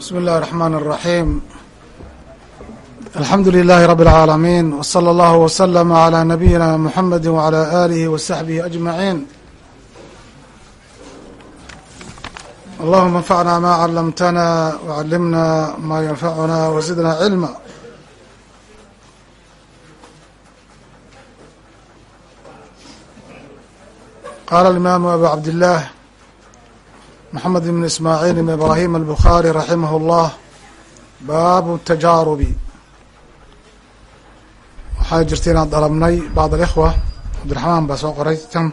بسم الله الرحمن الرحيم الحمد لله رب العالمين وصلى الله وسلم على نبينا محمد وعلى آله وصحبه أجمعين اللهم انفعنا ما علمتنا وعلمنا ما ينفعنا وزدنا علما قال الإمام أبو عبد الله maxamed ibn ismaaciil ibn ibraahim albukhari raximah اllah baabu tajaarubi. Waxaa jirta inaan dalabnay bacd alikhwa. Cabdiraxmaan baa soo qoray kan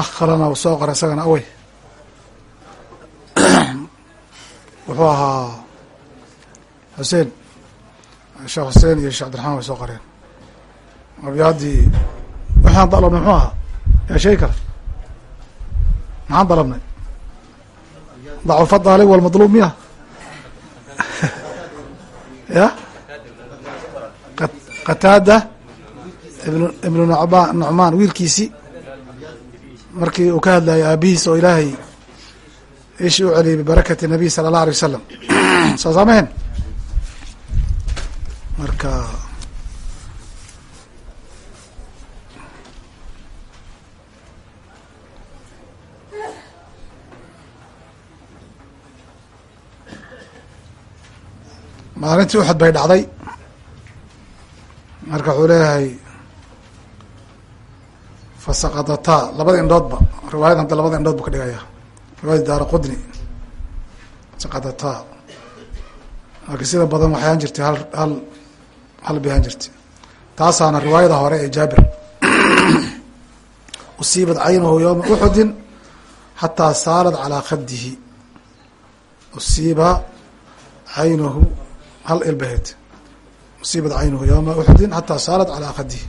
ah kalena uu soo qoray isagana awey. Wuxuu ahaa xuseen sheekh xuseen iyo sheekh abdiraxmaan way soo qoreen. Abyaadii waxaan dalabnay muxuu ahaa? Yaa sheegi kara maxaan dalabnay? Dacufa daalib walmadluub miya? Ya? Qataada ibn ibnu ncbaan nucmaan wiilkiisi. Markii uu ka hadlayay aabihiis oo ilaahay ishi u celiyay bibarakati nabiy sala allah alay wasalam soo saamehen marka maalintii uxud bay dhacday. Marka wuxuu leeyahay fasaqadataa labada indhoodba riwaayad hadda labada indhood bu ka dhigaya. Riwaayad daara qudni saqadataa marka sida badan waxayaan jirtay hal hal hal bayaan jirtay taasaana riwaayada hore ee jaabir. Usiibat caynuhu yowma uxudin xataa saalat calaa khadihi usiiba caynuhu hal ilbaheed usiibat caynuhu yowma uxudin xataa saalat calaa khadihi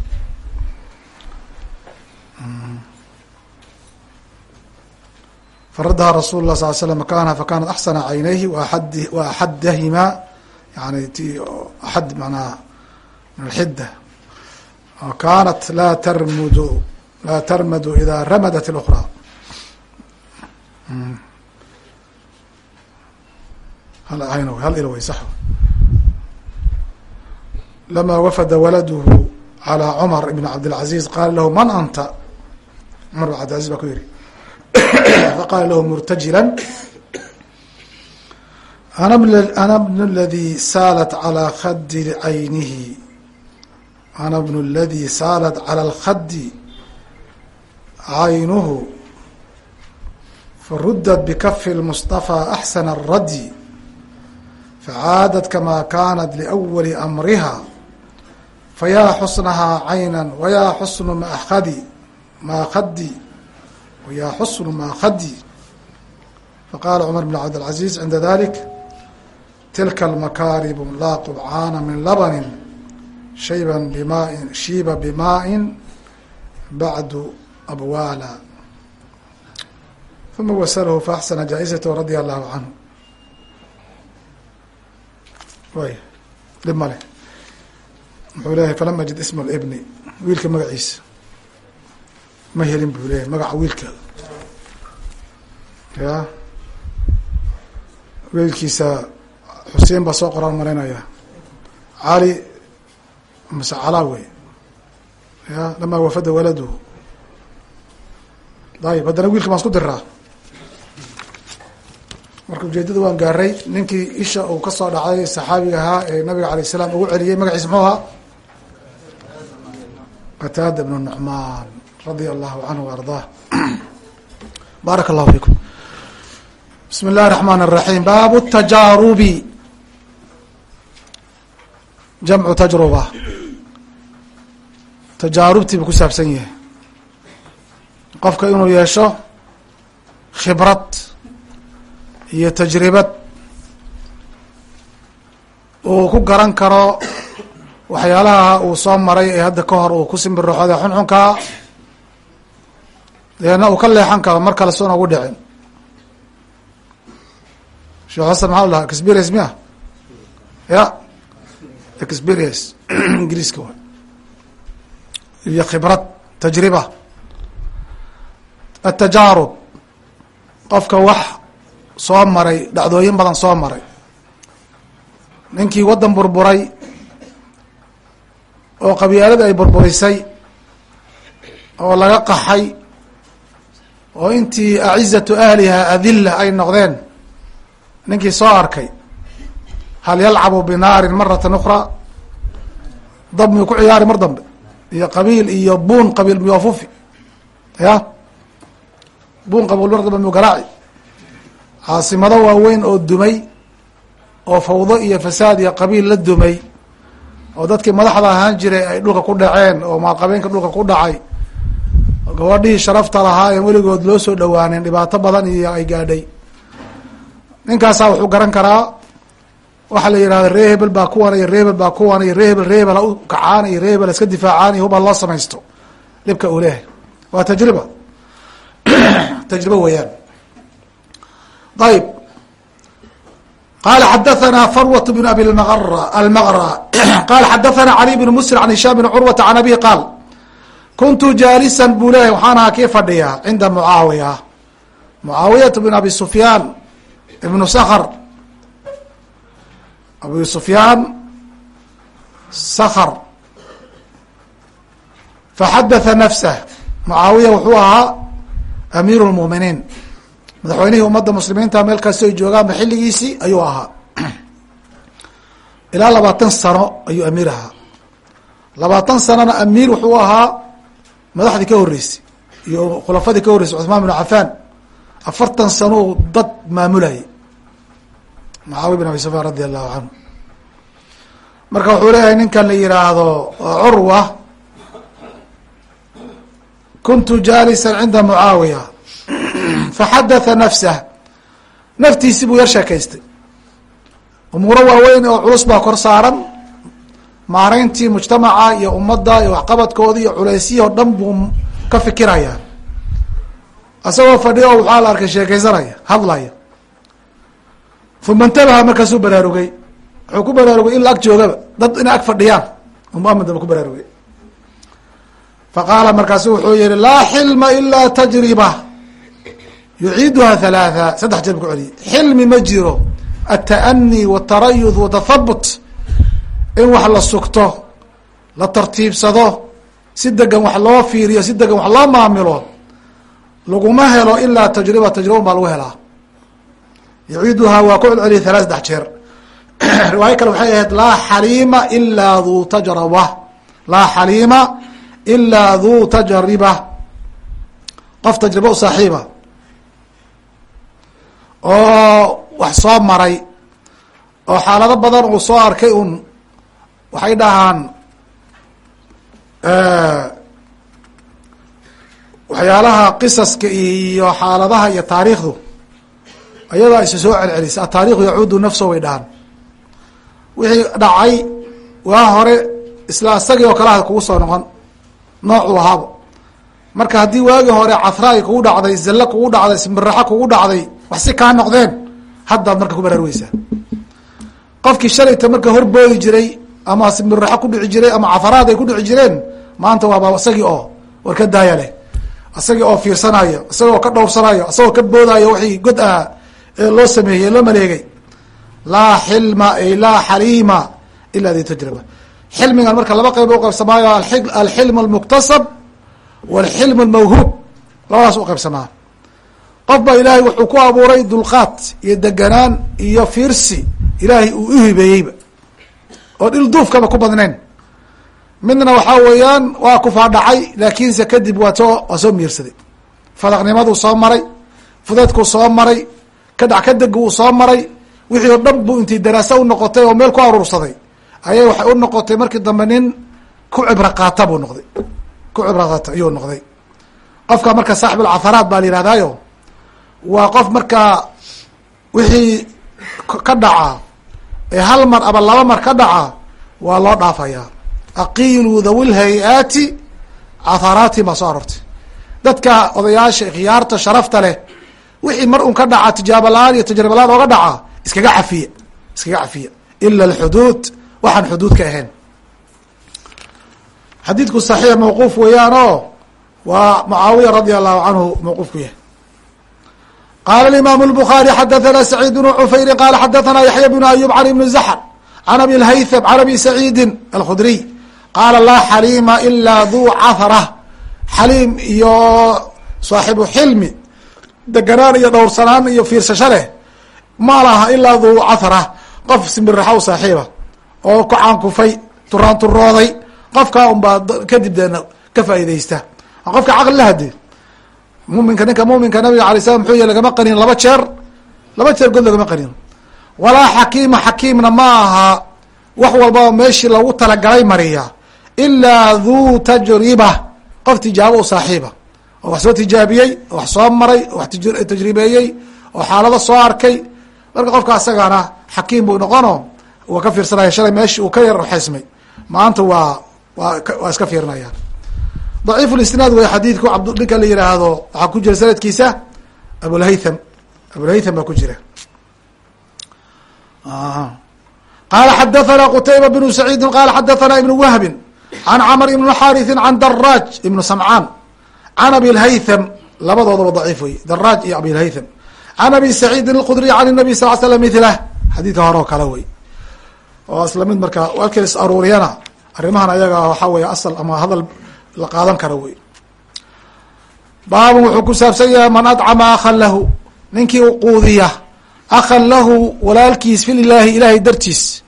faradaha rasul lah sal slam makaanha fakanat axsana caynayhi waaxadahima yani ti axad manaa min alxida kanat laa tarmudu laa tarmadu ida ramadat اlأkra hal ayn hal il way sax lama wafada waladuhu calى cumar ibn cabdilcaziz qaala lahu man anta cumar bin cabdilcaziz baa ku yihi faqaala lahu murtajila ana bn ladi saalat calى khadi caynihi ana bnu ladi saalat calى اlkhadi caynuhu farudat bikafi اlmuصطafى axsana الradي facaadat kama kanat liأwali amriha fayaa xusnahaa cayna wayaa xusnu maadi maa khadi wayaa xusnu maa khadi faqala cumar bn cabdilcaziz cinda dalik tilka almakaaribu laa qubcaana min labanin shayban bimain shiiba bimaa'in bacdu abwaala uma wasalahu faaxsana jaa-izatahu radia allahu canhu way dhib male muxuu leeyahay falam ajid isma libni wiilka magaciisa ma helin buu leeyahay magaca wiilka ya wiilkiisa xuseen baa soo qoraan malaynaya cali mase calaa wey ya lamaa wafada waladuhu ayib haddana wiilka baan isku diraa marka ujeedada waan gaaray ninkii isha uu ka soo dhacay saxaabiga ahaa ee nabiga alayh salaam ugu celiyey magaciis muxuu ahaa? Qataada bnu nucmaan radia allahu canhu ardaa baaraka allahu fiikum. Bismi illahi raxmaan raxiim baabu tajaarubi. Jamcu tajruba tajaarubtii buu ku saabsan yahay. Qofka inuu yeesho khibrad iyo tajribad uu ku garan karo waxyaalaha uu soo maray ee hadda ka hor uu ku simbirooxoda xunxunkaa deena uu ka leexan karo mar kale soona ugu dhicin. Sheekh xasan maxaa lahaa? Experience miya? Ya. Experience. Ingiriiska wa iyo khibrad tajriba atajaarub qofka wax soo maray dhacdooyin badan soo maray ninkii waddan burburay oo qabyaalada ay burburisay oo laga qaxay oo intii acizatu ahliha adilla ay noqdeen ninkii soo arkay hal yalcabu binaarin maratan ukhraa dab miyuu ku ciyaari mar dambe iyo qabiil iyo buun qabiil miyuu afufi ya? Buun qabiil mar dambe miyuu garaaci. Caasimado waaweyn oo dumay oo fawdo iyo fasaad iyo qabiil la dumay oo dadkii madaxda ahaan jiray ay dhulka ku dhaceen oo maalqabeenka dhulka ku dhacay gabadhihii sharafta lahaa ee weligood loo soo dhawaanen dhibaato badan iyo ay gaadhay. Ninkaasaa wuxuu garan karaa waxaa la yihahda ree hebel baa kuwan iyo ree hebel baa kuwan iyo ree hebel ree hebel u kacaan iyo ree hebel iska difaacaan iyo hubal loo samaysto. Dhibka uu leehay waa tajriba. Tajriba weeyaan. Ayb qala xadathana farwat bn abi almaqra qala xadathana cali bn musr an hishaam bn curwata can abihi qaal kuntu jaalisan buu leeyahy waxaan ahaa kii fadhiya cinda mucaawiya. Mucaawiyata bn abi sufyaan ibnu sakhr abu sufyaan sakhr faxadatha nafsah. Mucaawiya wuxuu ahaa amiir lmuminiin madaxweynihii ummadda muslimiinta meel kastoo joogaanba xilligiisii ayuu ahaa. Ilaa labaatan sano ayuu amiir ahaa. Labaatan sanona amiir wuxuu ahaa madaxdii ka horeysay iyo khulafadii ka horreysay cuثmaan bn cafaan. Afartan sano dad maamulayay mucaawiya bin abi sufyaan radi allahu canhu marka wuxuu leeyahay ninkan la yihaahdo curwa kuntu jaalisan cinda mucaawiya faxadatha nafsah naftiisi buu yar sheekaystay. Umuuro waaweyn oo culus baa kor saaran. Maareyntii mujtamaca iyo ummadda iyo waxqabadkoodi iyo culeysyihi o dhan buu ka fikirayaa isagoo oo waxaa la arkay sheekaysanaya hadlaya uma intabaha markaasuu baraarugay. Wuxuu ku baraarugay in la ag joogaba. Dad inay ag fadhiyaan. Muamed ba ku baraarugay. Faqaala markaasu wuxuu yihi laa xilma ilaa tajriba. Yuciiduha halaatha saddex jeer bu ku celiyay. Xilmi ma jiro. Ata'ani watarayud watathabut in wax la sugto la tartiibsado si degan wax loo fiiriyo si degan wax loo maamilo laguma helo ilaa tajriba. Tajriba baa lagu helaa yuciiduhaa waa ku celceliyay halaa saddex jeer. Riwaayo kale waxay ahayd laa xaliima ilaa duu tajraba. Laa xaliima ilaa duu tajriba. Qof tajriba u saaxiiba. Oo wax soo maray oo xaalado badan uu soo arkay un waxay dhahaan waxyaalaha qisaska iyo xaaladaha iyo taariikhdu ayadaa isa soo celcelisa ataarikhu yacuudu nafso way dhahaan. Wixii dhacay waa hore isla isagii oo kale ah kugu soo noqon noocuu ahaaba marka haddii waagii hore cafraay kugu dhacday zallo kugu dhacday simbiraxo kugu dhacday wax si kaa noqdeen haddaad marka ku baraarweysaa qofkii shalayta marka horboodi jiray ama simbiraxo ku dhici jiray ama cafaraad ay ku dhici jireen maanta waaba isagii oo war ka daaya leh. Isagii oo fiirsanayo isagii oo ka dhowrsanayo isagoo ka boodaayo wixii god ah ee loo sameeyey loo maleegay. Laa xilma ay laa xaliima ila di tajriba xilmigan marka laba qayb u qaybsamaayo alxilm almuktasab walxilm almawhuub. Labadaas u qaybsamaa. Qof baa ilaahay wuxuu ku abuuray dulqaad iyo deganaan iyo fiirsi ilaahay uu u hibeeyeyba. Oo dhil duufkaba ku badnayn. Midna waxaa weeyaan waa kufaadhacay laakiinse kadib waa soo waa soo miirsaday. Fadaqnimaduu soo maray fudeedkuu soo maray kadhac kadegi uu soo maray wixii oo dhan buu intii daraasa u noqotay oo meel ku aruursaday. Ayay waxay u noqotay markii dambe nin ku cibro qaata buu noqday. Ku cibro qaata ayuu noqday. Qofka marka saaxib alcafaraat baa la yihahdayo waa qof markaa wixii ka dhaca ee hal mar ama laba mar ka dhaca waa loo dhaafayaa aqiilu dhawi lhay-aati cafaraati baa soo arortay dadka odayaasha khiyaarta sharafta leh wixii mar un ka dhaca tijaabo la'aan iyo tajriba la'aan ooga dhaca iskaga cafiya iskaga cafiya ila alxuduud waxaan xuduud ka ahayn. Xadiidku saxiix mawquuf weeyaan oo waa mucaawiya radia allahu canhu mawquufku yahay. Qaala alimaam اlbukhaari xadathana saciid bnu cufayri qaala xadathana yaxya bnu ayub can ibni zaxr can abi lhaytham can abi saciidin alkhudriy qaala laa xaliima ilaa duu cathra xaliim iyo saaxibu xilmi deganaan iyo dhowrsanaan iyo fiirsasho leh ma laha ilaa duu cathara qof simbiraxow saaxiiba oo ku caankufay turaan turooday qofkaa un baa kadib deena ka faa'iideysta qofka caqli la hade muminka ninka muminka nabiga alay slam muxuu yih lagama qanin laba jeer laba jeer god lagama qanin. Walaa xakiima xakiimna ma aha wax walbaba meeshii lagu talagalay mariya ilaa duu tajriba qof tijaabo u saaxiiba oo wax soo tijaabiyey oo wax soo maray oo wax tajribeeyey oo xaalado soo arkay. Marka qofka asagana xakiim buu noqono waa ka fiirsanaya shalay meeshi uu ka yar raxaysmay maanta waa wa waa iska fiirinaya daciifu lisnaad wey xadiidku abd ninka la yihaahdo waxaa ku jira sanadkiisa abulhaytham abulhaytham baa ku jira. Qaala xadathana qutayba bnu saciidin qala xadathana ibnu wahbin an camr ibn xariثi an daraaj ibnu samcaan can abilhaytham labadoodaba daciif wey daraaj iyo abilhaytham can abi saciidin alqudriy can nabi sal slam mithlah xadiidka hore oo kale wey oo islamid mid markaa is aruuriyana arrimahan ayaga waxaa weeye asal ama hadal la qaadan karo wey baabun wuxuu ku saabsan yahay man acama akhan lahu ninkii quudiya akhan lahu walaalkiis fililaahi ilaahay dartiis.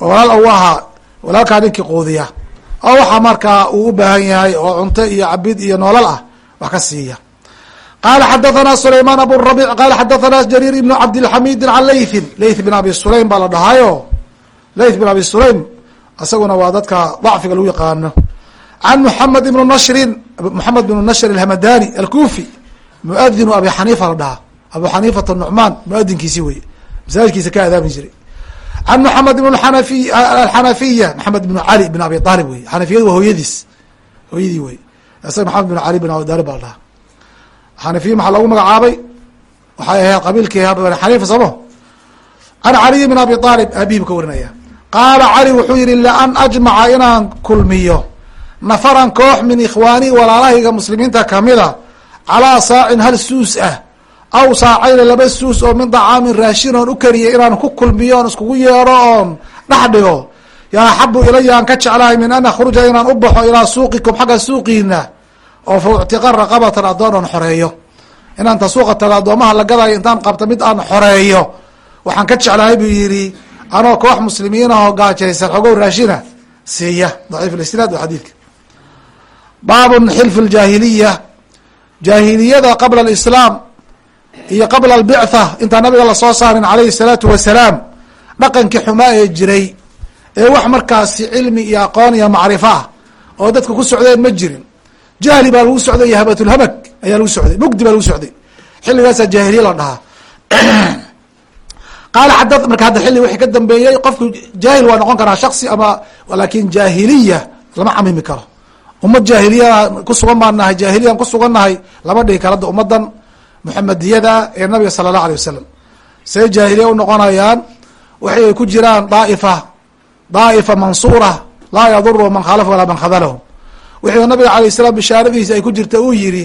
Oo walaal u ahaa walaalkaa ninkii quudiya oo waxa markaa uu u baahan yahay oo cunto iyo cabid iyo noolal ah wax ka siiya. Qala xadathana sulayman abu rabic qala xadathana jariir ibnu cabdilxamidin can laythin layth bin abi sulaym baa la dhahaayo. Layth bin abi sulaym isaguna waa dadka dacfiga lagu yaqaano. Can mحamed ibn nashrin mxamed bn nashr alhamadani alkufi muadinu abi xaniifa la dhahaa. Abu xaniifata nucmaan muadinkiisi wey masaajidkiisa ka adaami jiray can mxamed ibn anafi alxanafiya maxamed bn cali bin abi aalib wey. Xanafiyadu waa hooyadiis. Hooyadii wey. Isaga maxamed bin cali bin abi aalib baa la dhahaa. Xanafiya maxaa loogu magacaabay? Waxay ahayd qabiilkii bani xaniifa somo can caliy bin abi aalib aabihi bu ka warinaya. Qaala cali wuxuu yihi laan ajmaca inaan kulmiyo. Nafaran koox min ikhwaani walaalahayga muslimiinta kamida calaa saacin hal suus ah aw saacayna laba suus oo min dacaamin raashin oon u kariyay inaan ku kulmiyo oon iskugu yeero oon dhex dhigo. Yaa axabu ilaya aan ka jeclahay min an akhruja inaan u baxo ilaa suuqikum xagga suuqiina oo fa uctiqa raqabatan addoon oon xoreeyo. Inaan ta suuqa tago addoomaha la gadayo intaan qabta mid aan xoreeyo. Waxaan ka jeclahay buu yidhi anoo koox muslimiin ahoo gaajaysan xogow raashina. Siiya. Daciif isnaad wa xadiidka. Baabun xilfu ljaahiliya jaahiliyada qabla alislaam iyo qabla albictha intaan nabiga la soo saarin calayhi salaatu wasalaam dhaqankii xumaa ee jiray ee wax markaasi cilmi iyo aqoon iyo macrifo ah oo dadka ku socdeen ma jirin. Jahli baa lagu socday iyo habatulhamag ayaa lagu socday mugdi baa lagu socday. Xilligaasaa jaahiliya la dhahaa. Qaala xada marka hadda xilli wixii ka dambeeyey qofku jaahil waa noqon karaa shaksi ama laakin jaahiliya lama camimi karo. Ummad jaahiliya kusugan baan nahay jaahiliyan kusugan nahay lama dhihi karo hadda ummadan muxamediyada ee nabiga sala allahu alay wasalam say jaahiliya unoqonayaan waxay ay ku jiraan daaifa daaifa mansuura laa yaduru man khaalafa walaa man khadalahu wixii nabiga alayh salaam bishaaradiisa ay ku jirta uu yihi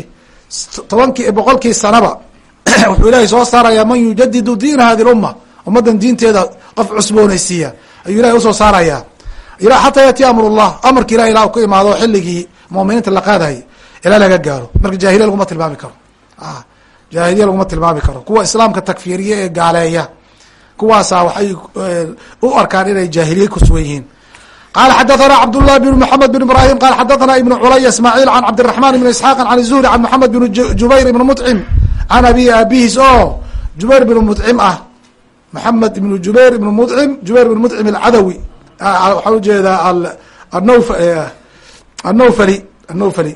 tobankii boqolkii sanaba wuxuu ilaahay soo saarayaa man yujadidu diina hadi lumma ummadan diinteeda qof cusboonaysiiya. Ayuu ilahay u soo saarayaa. Xataa yaati amr llah amarki ilah ila ku imaado xilligii muminiinta la qaadahay ilaa laga gaaro. Marka jahiliya laguma tilmaami karo jahiliya laguma tilmaami karo kuwa islaamka takfiriye ee gaaleeya kuwaasaa waxay u arkaan inay jaahiliye kusugan yihiin qala xadathana cabdالlah bn mحamed bn ibrahim qala xadathana ibn culay ismaaعil an cabdiلرaحman ibn isxaaq an الzuhri an mحamed bn jubayr ibn mطcim can abi abihiis oo jubayr bn mطcim ah maxamed ibn jubayr ibn mطcim jubayr ibn mطcim alcadawi waxaa ujeedaa anf annawfali annawfali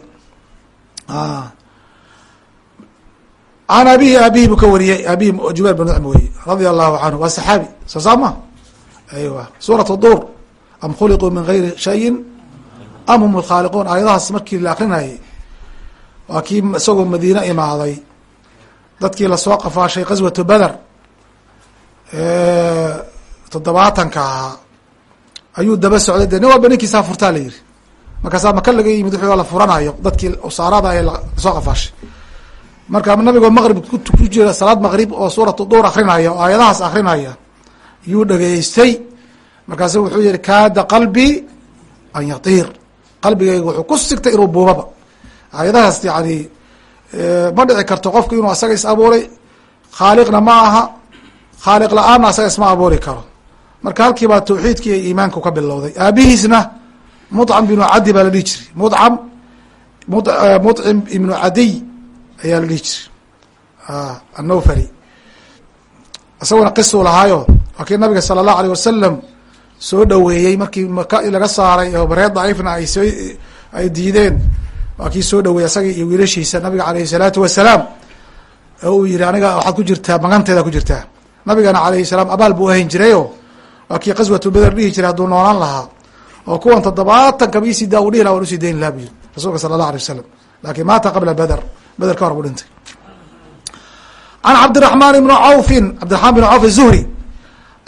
an abihi abihi buu ka wariyey abihi jubayr bin mطcim weye radia allahu canhu waa saxaabi soo ma aywa suurat dur am khuliquu min gayri shayin am hum lkhaaliquun aayadahaas markii la akrinayay waa kii isagoo madiine imaaday dadkii la soo qafaashay qaswatu beder toddobaatanka ahaa ayuu daba socday de nin walba ninkiisaa furtaa la yihi markaasaa maka laga yimid wuxuu la furanayo dadkii usaarada ee la soo qafaashay marka nabigoo maqrib ku jira salaad maqrib oo suuratu duur akrinaya oo aayadahaas akrinaya yuu dhageystay markaasu wuxuu yihi kaada qalbii an yatiir. Qalbigayga wuxuu ku sigtay inuu buubaba. Aayadahaas yani ma dhici karto qofku inuu asaga is abuuray. Khaaliqna ma aha. Khaaliq la'aanna asaga isma abuuri karo. Marka halkii baa tawxiidkii iyo iimaanku ka bilowday aabihiisna mudcam ibnu cadi baa la dhihi jiray. Mudcam mudcim ibnu cadiy ayaa la dhihi jiray. Annawfali isaguna qisuu lahaayo. Waa nabiga sala allahu aleyh wasalam soo dhaweeyey markii maka laga saaray oo bareed daciifna ay soo ay diideen. Waa kii soo dhaweeyey isagii iyo wiilashiisa nabiga aleyhi salaatu wasalaam. Oo uu yihi aniga waxaad ku jirtaa maganteeda ku jirtaa. Nabigana alayhi salaam abaal buu ahayn jirayo waa kii qaswatu beder dhihi jiray hadduu noolaan lahaa. Oo kuwan toddobaatan kaba isii daa u dhihi laha waan u sii dayn laha bu yiri rasuulka sala allah alay wasalam laakiin maata qabla beder beder ka hor buu dhintay can cabdiraxmaan ibni cawfin cabdiraxmaan bn cawf zuhri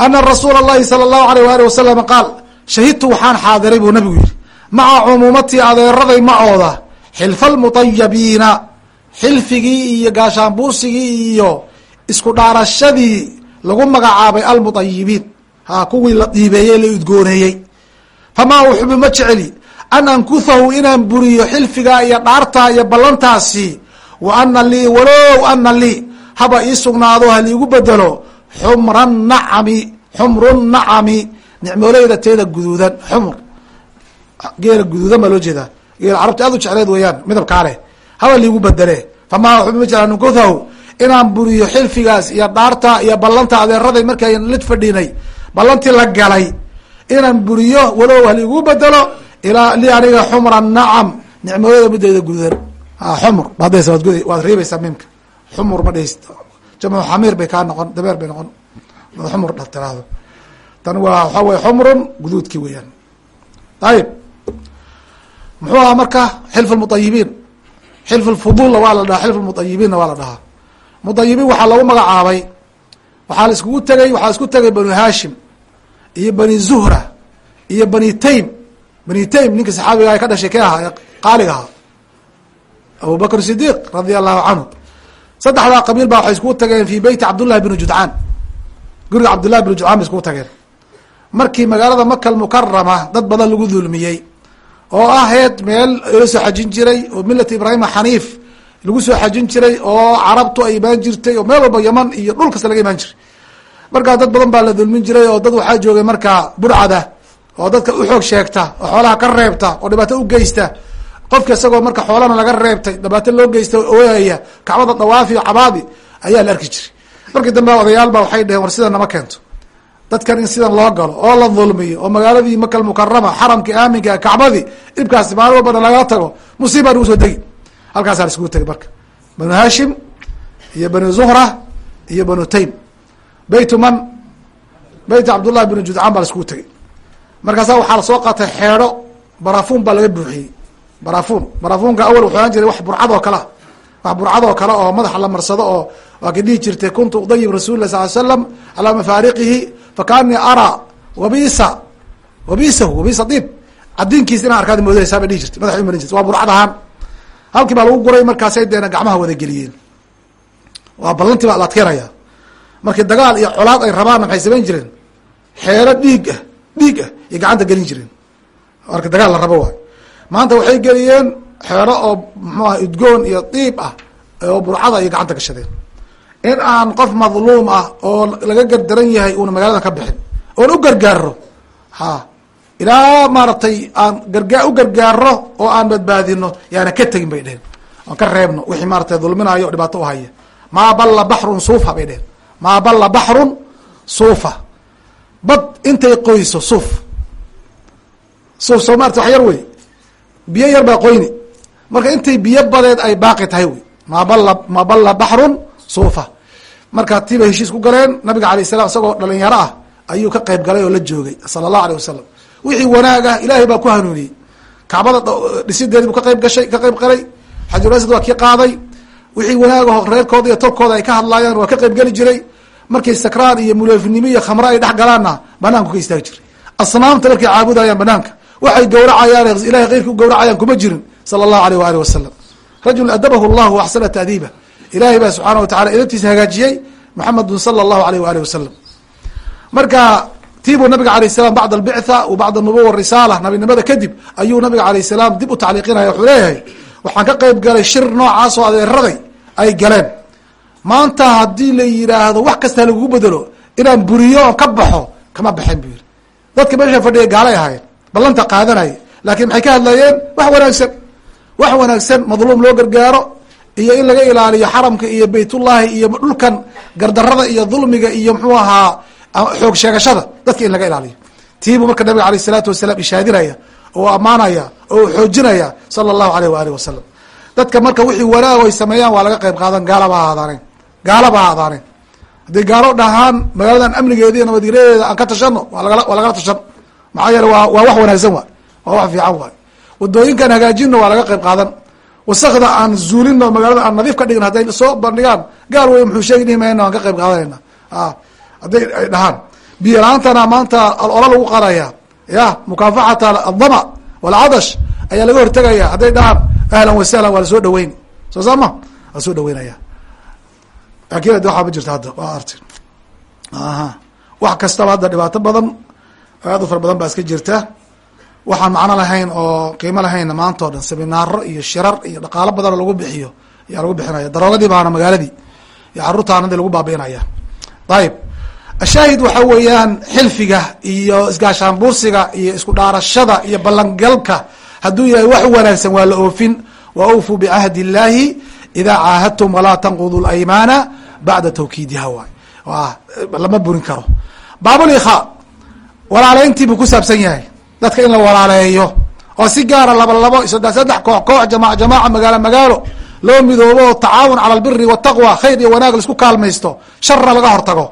ana rasuula اllahi salى اllahu alيyh wali wasalam qaal shahidtu waxaan xaadiray buu nabigu yihi maca cumuumatii adeeraday macooda xilfa almutayabiina xilfigii iyo gaashaanbuursigii iyo isku dhaarashadii lagu magacaabay almutayibiin ha kuwii la dhiibeeyey la udgooneeyey famaa uxibu ma jeceli an ankuhahu inaan buriyo xilfigaa iyo dhaartaa iyo ballantaasi wa ana lii walow ana lii haba ii sugnaado haliigu bedelo xumra nacami xumru nacami. Nicmooleyda teeda guduudan xumr. Geela guduudan baa loo jeedaa. Geela carabta aad u jecleed weeyaan midabkaa leh haba liigu bedele famaa uxibu ma jecel an ankuhahu inaan buriyo xilfigaas iyo dhaarta iyo ballanta adeeraday markay lid fadhinay ballantii la galay. Inaan buriyo walow haliigu bedelo ilaa li aniga xumra nacam. Nicmooyada mideeda gududan xumr baadaysa waad gud waad reebaysaa mimka xumur ma dhehist jamcu xamiir bay kaa noqon dabeer bay noqon. Xumur tiraahdo tan waa waxaa weye xumrun guduudkii weeyaan. Ayib muxuu ahaa marka xilf lmutayibiin xilf lfuduulna waa la dhahaa xilf lmutayibiinna waa la dhahaa. Mutayibiin waxaa lagu magacaabay waxaa la iskugu tegay waxaa isku tegay banu hashim iyo bani zuhra iyo bani taym. Bani taym ninka saxaabiga ka dhashay ke ahaa? Ee ahaa abu bakr sidiq radia allahu canhu saddexdaa qabiil baa waxay iskugu tageen fi beyti cabdullahi bni judcaan guriga cabdullahi bni judcaan bay iskugu tageen. Markii magaalada maka almukarama dad badan lagu dulmiyey oo ahayd meel la soo xajin jiray oo milata ibraahima xaniif lagu soo xajin jiray oo carabtu ay imaan jirtay oo meel walba yaman iyo dhul kasta laga imaan jiray. Markaa dad badan baa la dulmin jiray oo dad waxaa joogay markaa burcada oo dadka uxoog sheegta oo xoolaha ka reebta oo dhibaato u geysta qofka isagoo marka xoolana laga reebtay dhibaato loo geysta ooyaya kacbada dawaafi cabaadi ayaa la arki jiray. Markii dambe odayaalba waxay dheheen war sidan nama keento. Dadkan in sidan loo galo oo la dulmiyo oo magaaladii maka almukarama xaramkii aaminka kacbadii dhibkaasi maalin walbana laga tago musiibaa nagu soo degi. Halkaasaa la iskugu tegay marka. Banu hashim iyo banu zuhra iyo banu taym. Beytu man beyt cabdullahi bnu judcaan baa la iskugu tegay markaasa waxaa la soo qaatay xeedho barafuun baa laga buuxiyey barafuun barafuunka awal wuxuu ohan jiray wax burcad oo kalea wax burcad oo kale oo madaxa la marsado oo waa ka dhihi jirtay kuntu udayib rasul lah sal slam calaa mafaariqihi fakaanii araa wabisa wabisahu wabisa diib. Cadiinkiisa inaan arkaad moodaysaa bay dhihi jirtay madaxa umarin jirta waa burcad ahaan. Halkii baa lagu guray markaasay deena gacmaha wada geliyeen. Waa ballantii baa la adkeynaya markii dagaal iyo colaad ay rabaanna maxay samayn jireen? Xeelo dhiig ah dhiig ah iyo gacanta gelin jireen. Marka dagaal la rabo waay maanta waxay geliyeen xeero oo mxuaha udgoon iyo diib ah oo burcada ay gacanta gashadeen in aan qof madluum ah oo laga gardaran yahay uuna magaalada ka bixin oon u gargaaro ha ilaa maaragtay aan gargaa u gargaaro oo aan badbaadino yaana ka tegin bay dheheen oon ka reebno wixii maaratay dulminayo o dhibaato uhaya maa balla baxrun suufa bay dheheen maa balla baxrun suufa. Bad intay qoyso suuf. Suuf soo maarata wax yar wey biyo yar baa qoyni. Marka intay biyo badeed ay baaqi tahay wey maa balla maa balla baxrun suufa. Marka tiiba heshiis ku galeen nabiga alayh salam isagoo dhalinyaro ah ayuu ka qayb galay oo la joogay sala allahu aleyh wasalam wixii wanaag ah ilaahay baa ku hanuuniyey kacbada dhisideedi buu ka qayb gashay ka qayb galay. Xajulasad waa kii qaaday. Wixii wanaagaho reerkooda iyo tolkooda ay ka hadlaayaan waa ka qayb geli jiray. Markay sakraan iyo muleefinimo iyo khamre ay dhex galaanna banaanku ka istaagi jiray. Asnaamta markay caabudayaan banaanka waxay gawracayaan ilahay keyrka u gawracayaan kuma jirin sala allahu aleyh waali wasalam rajul adabahu llahu axsana taadiiba ilahay baa subxaana wa tacala edabtiisa hagaajiyey maxamedun sala allahu aleyh waali wasalam marka tiibuu nabiga alayh salam bacda albictha wa bacda nubuwa risaala nabinimada kadib ayuu nabiga alayh salaam dib u tacliiqinaya wuxuu leeyahay waxaan ka qayb galay shir noocaas oo adeeraday ay galeen. Maanta haddii la yidhaahdo wax kasta lagugu bedelo inaan buriyo oon ka baxo kama baxeen buu yidhi. Dadka meesha fadhiya gaalay ahaayeen ballanta qaadanaya laakiin maxay ka hadlayeen? Wax wanaagsan. Wax wanaagsan madluum loo gargaaro iyo in laga ilaaliyo xaramka iyo baytullahi iyo dhulkan gardarada iyo dulmiga iyo muxuu ahaa xoog sheegashada dadka in laga ilaaliyo. Tiibuu marka nabiga aleyh isalaatu wasalaam ishaadinaya oo ammaanaya oo xoojinaya sala allahu aleyh waaalih wasalam dadka marka wixii wanaag ay sameeyaan waa laga qayb qaadan gaalaba ha gaalaba ha ahaadaaneen hadday gaalo dhahaan magaaladan amnigeeda iyo nabadgelyadeeda aan ka tashano waa lagala tashan maxaa yeele waa waa wax wanaagsan waay. Waa wax fiican waay. Wadooyinkaan hagaajinno waa laga qayb qaadan. Wasakda aan zuulino magaalada aan nadiif ka dhigin hadday soo bandhigaan gaal wey muxuu sheegi dhihi mayna ka qayb qaadanayna hadday ay dhahaan. Biyo la'aantana maanta alola lagu qaraya ya mukaafaxata adama walcadash ayaa laga hortegaya hadday dhahaan ahlan wasahlan waa la soo dhaweyn. Soo saama waa la soo dhaweynaya. Laakin ad waxaa ma jirto hadda waa arti. Aha. Wax kastaba hadda dhibaato badan aad u fara badan baa iska jirta. Waxaan macno lahayn oo qiimo lahayn maanta o dhan seminaaro iyo shirar iyo dhaqaalo badan oo lagu bixiyo ayaa lagu bixinaya. Daroogadii baana magaaladii iyo carruurtaanadi lagu baabi'inaya ayib ashaahid waxa weeyaan xilfiga iyo isgaashaanbuursiga iyo isku dhaarashada iyo ballangalka. Hadduu yahay wax wanaagsan waa la oofin. Wa awfuu bicahdi illahi idaa caahadtum walaa tanqudu laymaana bacda tawkiidiha waay lama burin karo. Baabulikha walaaleyntii buu ku saabsan yahay. Dadka in la walaaleeyo oo si gaara laba labo saddex saddex koox koox jamac jamaaca magaalo magaalo loo midoobo tacaawun cala albiri wataqwa khayr iyo wanaag la isku kaalmaysto sharna laga hortago.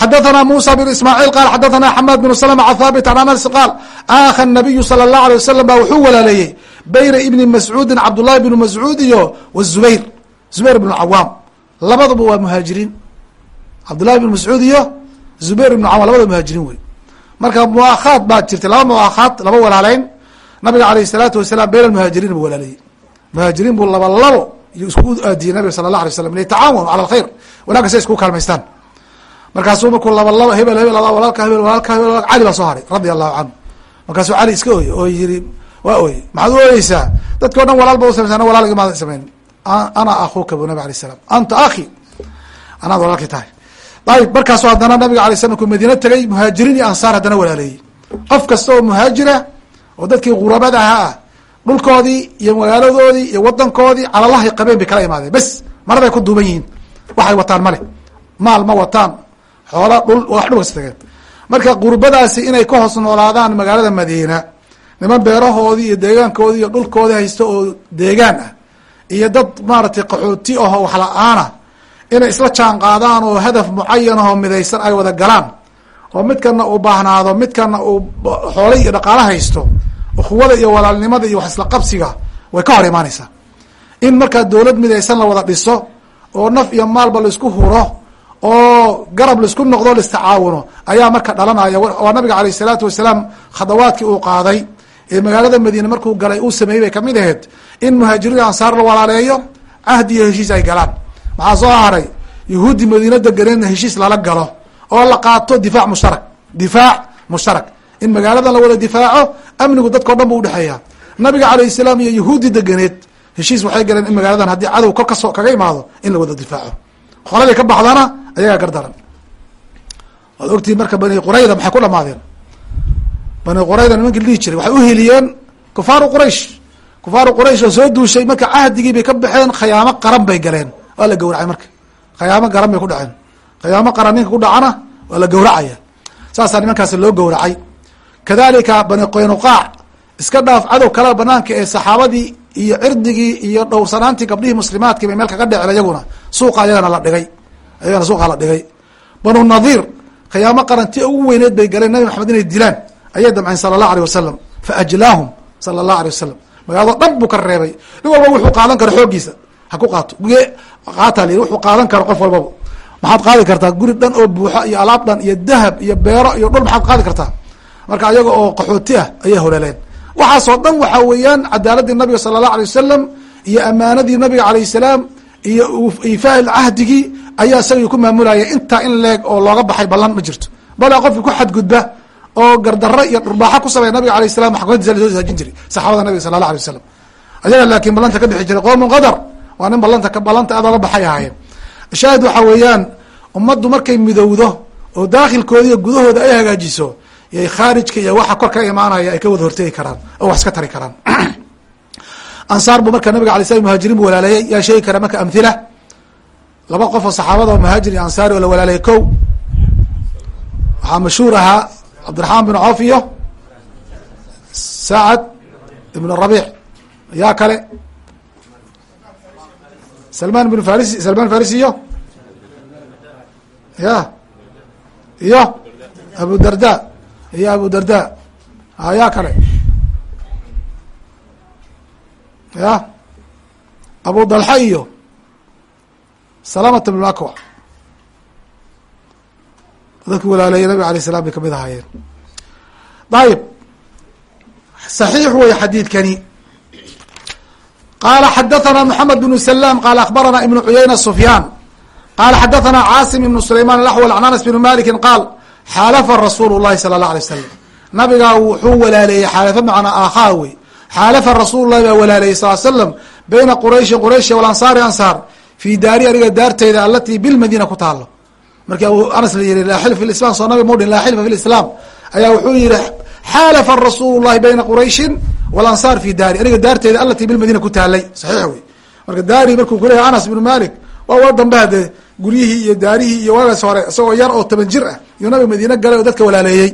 Xadathana musa bn ismaaciil qaal xadathana xamaad bn slma can thaabit an anas qaal aakha nabiyu sala allahu alay wasalam baa wuxuu walaaleeyey bayna ibni mascuudin cabdullahi bnu mascuud iyo wazubayr zubayr bn cawaam. Labaduba waa muhaajiriin. Cabdullahi bn mascuud iyo zubayr ibn cawaam labada muhaajiriin wey marka muakhaad baa jirtay laba muakhaad laba walaaleyn nabiga alayh salaatu wasalaam bayna muhaajiriin buu walaaleeyey. Muhaajiriin buu laba labo iyo isku aadiyey nabiga sala la alay slam litacaawanu cala alkhayr. Wanagga say isku kaalmaystaan. Markaasuu markuu laba laba hebel hebel walaalka hebel walaalka hebel cali baa soo haray radia allahu canhu markaasuu cali iska ooyey oo yiri waa ooyey maxaad u ooyeysaa dadki dhan walaal ba usameysa ana walaalgi maada samayn ana akuuka bu nabig alay salam anta akhi anaad walaalkii tahay ayib markaasu haddana nabiga alay slam markuu madiine tegay muhaajiriin iyo ansaar haddana walaaleeyey. Qof kasta oo muhaajira oo dadkii qurabada ahaa ah dhulkoodii iyo magaaladoodii iyo wadankoodii calalahay qabeen bay kala imaadeen. Bes maraday ku duuban yihiin. Waxay wataan male. Maal ma wataan. Xoola dhul wax dhulkas tageen. Marka qurbadaasi inay ka hoos noolaadaan magaalada madiina niman beerahoodii iyo deegaankoodii iyo dhulkoodii haysto oo deegaan ah iyo dad maaragtay qaxooti ahoo wax la'aana inay isla jaan qaadaan oo hadaf mucayan ahoo midaysan ay wada galaan oo midkana uu baahnaado midkana uu xoole iyo dhaqaalo haysto ukhuwada iyo walaalnimada iyo wax isla qabsiga way ka hor imaanaysaa in markaa dowlad midaysan la wada dhiso oo naf iyo maalba la isku huro oo garab la isku noqdo laistacaawuno ayaa marka dhalanaya. Waa nabiga alayh isalaatu wasalaam khadawaadkii uu qaaday ee magaalada madiine markuu galay uu sameeyey bay ka mid ahayd in muhaajiriin ansaar la walaaleeyo cahdi iyo heshiis ay galaan maxaa soo haray? Yahuudi madiina deganeedna heshiis lala galo oo la qaato difaac mushtarak difaac mushtarak. In magaaladan la wada difaaco amnigu dadkao dhan bu udhexeeya nabiga alayh salaam iyo yahuudi deganeed heshiis waxay galeen in magaaladan haddii cadow kor kaso kaga imaado in la wada difaaco. Qoladii ka baxdana ayagaa gardaran waad ogtihi marka bani qurayda maxay ku dhamaadeen? Bani qurayda nimankii dhihi jiray waxay uheliyeen kufaaru quraysh. Kufaaru quraysh oo soo duushay marka cahdigii bay ka baxeen khayaamo qaran bay galeen waa la gawracay marka. Khayaamo qaran bay ku dhaceen. Khayaamo qaran ninka ku dhacana waa la gawracaya. Saasaa nimankaasi loo gawracay. Kadalika bani qaynuqaac iska dhaaf cadow kala banaanka ee saxaabadii iyo cirdigii iyo dhowrsanaantii gabdhihii muslimaadkii bay meel kaga dheceen iyaguna. Suuqa ayagana la dhigay. Ayagana suuqa la dhigay. Banu nadiir khiyaamo qaranti ugu weyneed bay galeen nabi maxamed inay dilaan. Ayay damceen sala allah aleyh wasalam fa ajlaahum sala allah aleyh wasalam magaalado dhan buu ka reebay. Nin walba wuxuu qaadan karo xooggiisa ha ku qaato qaata l wuxuu qaadan karo qof walbaba maxaad qaadi kartaa guri dhan oo buuxo iyo alaab dhan iyo dahab iyo beero iyo dhul maxaad qaadi kartaa? Marka ayaga oo qaxooti ah ayay holeeleen waxaasoo dhan waxaa weeyaan cadaaladii nabiga sala allahu alay wasalam iyo amaanadii nabiga alayh salaam iyo ifaa cahdigii ayaa isagii ku maamulaya intaa in leeg oo looga baxay ballan ma jirto. Bale qofki ku xadgudba oo gardaro iyo dhurbaaxo ku sameya nabiga alayh salam maxkamaddiisa la soo saajin jiray saxaabada nabiga sala allah alay wasalam ayaga laakiin ballanta ka bixi jiray qoomun qadar waa nin ballanta ballanta aad oga baxay ahaayeen shaahid waxaa weeyaan ummaddu markay midowdo oo daakhilkooda iyo gudahooda ay hagaajiso yay khaarijka iyo waxa kor ka imaanaya ay ka wada hortegi karaan oo wax iska tari karaan. Ansaar buu marka nabiga alay slam muhaajiriin bu walaaleeyey. Yaa sheegi kara marka amhila laba qof oo saxaabada oo muhaajir iyo ansaari oo la walaaleeyey ko waxaa mashhuur ahaa cabdiraxmaan bin coof iyo sacad ibn rabiic. Yaa kale salman bin farisi salman farisi iyo? Ya. Iyo? Abu darda. Iyo abu darda. Yaa kale ya. Abu dalxa iyo? Salamata bn akwa dadki walaaleeyay nabig alay salam bay ka mid ahaayeen. Ayib صaxiix wey xadiidkani qala xadathana mxamed bnu salaam qaala akhbarana ibnu cuyayna sufyaan qaala xadathana caasim ibnu sulayman alaxwal can anas bni malikin qaal xaalafa rasuulu llahi sala allah alay wasalam nabigaa wuxuu walaaleeyey xaalafo macnaa aakhaa wey xaalafa rasuulu llahi baa walaaleeyey sal slam bayna qurayshin quraysh walansaari ansaar fii daari aniga daarteyda alatii bilmadiina ku taalo markii anas la yihi laa xil fi islam soo nabi mudhin laa xilfa fi lislaam ayaa wuxuu yihi xaalafa rasuulu llahi bayna qurayshin walansaar fi daari. Aniga daarteyda alatii bilmadiina ku taalay saxiix wey marka daari markuu kuleyahay anas ibnu malik waa wa dambe hade guryihii iyo daarihii iyo waagaas hore isagoo yar oo toban jir ah iyo nabiga madiine galay oo dadka walaaleeyey.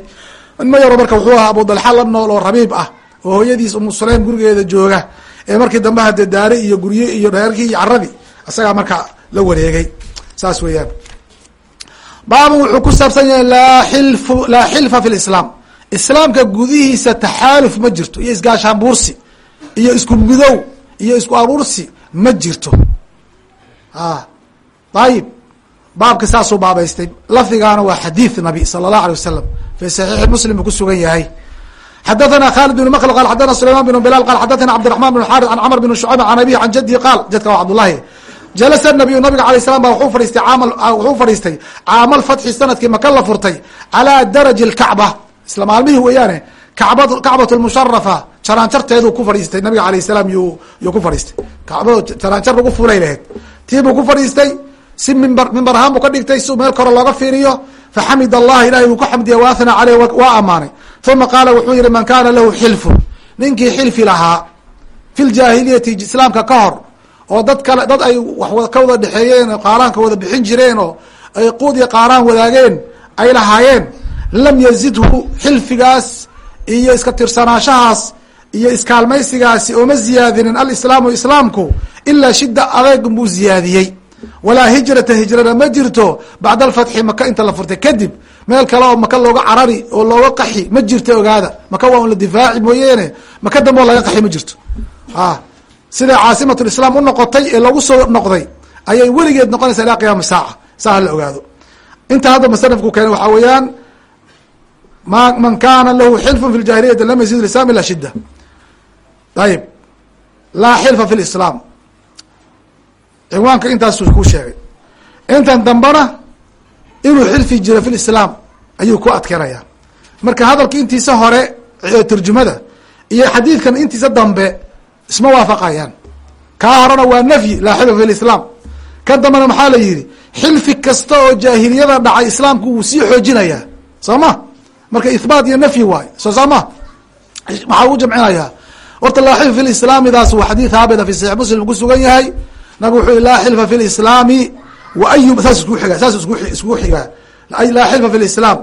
Ma yaro marka wuxuu ahaa abu dalxa la nool oo rabiib ah oo hooyadiis umu sulaym gurigeeda jooga ee markii dambe hade daari iyo gurye iyo dheerkii iyo caradii isagaa marka la wareegay. Saas weeyaan. Baabun wuxuu ku saabsan yahay laa xilfu laa xilfa fi lislaam islaamka gudihiisa taxaaluf ma jirto iyo isgaashaan buursi iyo isku midow iyo isku aruursi ma jirto. A ayib baabka saasuu baabaystay. Lafdigaana waa xadiid nabi sala allahu alay wasalam fi saxiixi muslim buu ku sugan yahay. Xadathana khalid bn mkl qal xadana sulayman bn bilal qal xadathana cabdiraحman bn xaris an cmr bn shucayb an abihi an jadihi qaal. Jadka waa cabdullahi. Jalasa nabiyu nabiga alay slam ba wuxuu fadhiistay aama wuxuu fadhiistay caamal fatxi sannadkii maka la furtay calaa daraji اlkacba isla maalmihii weeyaane kacba kacbat lmusharafa jaraanjarteeduu ku fadhiistay nabiga alayh salaam yu yuu ku fadhiistay. Kacbado jaraanjar lagu fulay laheyd. Tii buu ku fadhiistay si mimber mimber ahaan buu ka dhigtay si meel kore looga fiiriyo faxamid allah ilahay wuu ku xamdiya waahna caleyh waa amaanay uma qaala wuxuu yihi man kana lahu xilfun. Ninkii xilfi lahaa fi ljaahiliyati islaamka ka hor oo dad kale dad ay wax ka wada dhexeeyeen qaaraanka wada bixin jireen oo ay quud iyo qaaraan wadaageen ay lahaayeen lam yazidhu xilfigaas iyo iska tirsanaashahaas iyo iskaalmaysigaasi ooma ziyaadinin alislaamu islaamku ilaa shida adeegun buu ziyaadiyey. Walaa hijrata hijrana ma jirto bacda alfatxi maka inta la furtay. Kadib meel kale oo maka looga carari oo looga qaxi ma jirto ogaada. Maka waa un la difaaci mooyeene. Maka dambe oo laga qaxi ma jirto. A siday caasimatlislaam u noqotay ee lagu soo noqday ayay weligeed noqonaysa ilaa qiyaama saaca. Saa hala ogaado. Inta hadda musanifku keenay waxaa weeyaan ma man kana lahu xilfun fi ljahiliyati lam yazid islam ila shida ayib laa xilfa fi lislaam cinwaanka intaasuu ku sheegay intan dambana inuu xilfi jiro fi lislaam ayuu ku adkeynaya marka hadalka intiisa hore turjumada iyo xadiidkan intiisa dambe isma waafaqayaan kaa horena waa nafyi laa xilfa fi lislaam kan dambena maxaa la yihi xilfi kasta oo jaahiliyada dhacay islaamku wuu sii xoojinayaa soo marka ihbaat iyo nafyi waayo soo saa ma maxaa u jamcinayaa horta laa xilfa fi lislaamidaas waa xadiid haabita fi saxiix muslim ku sugan yahay. Nabig wuxuu laa xilfa fi lislaami wa ayu saas isku xiga saas isku iskugu xigaa laa xilfa fi lislaam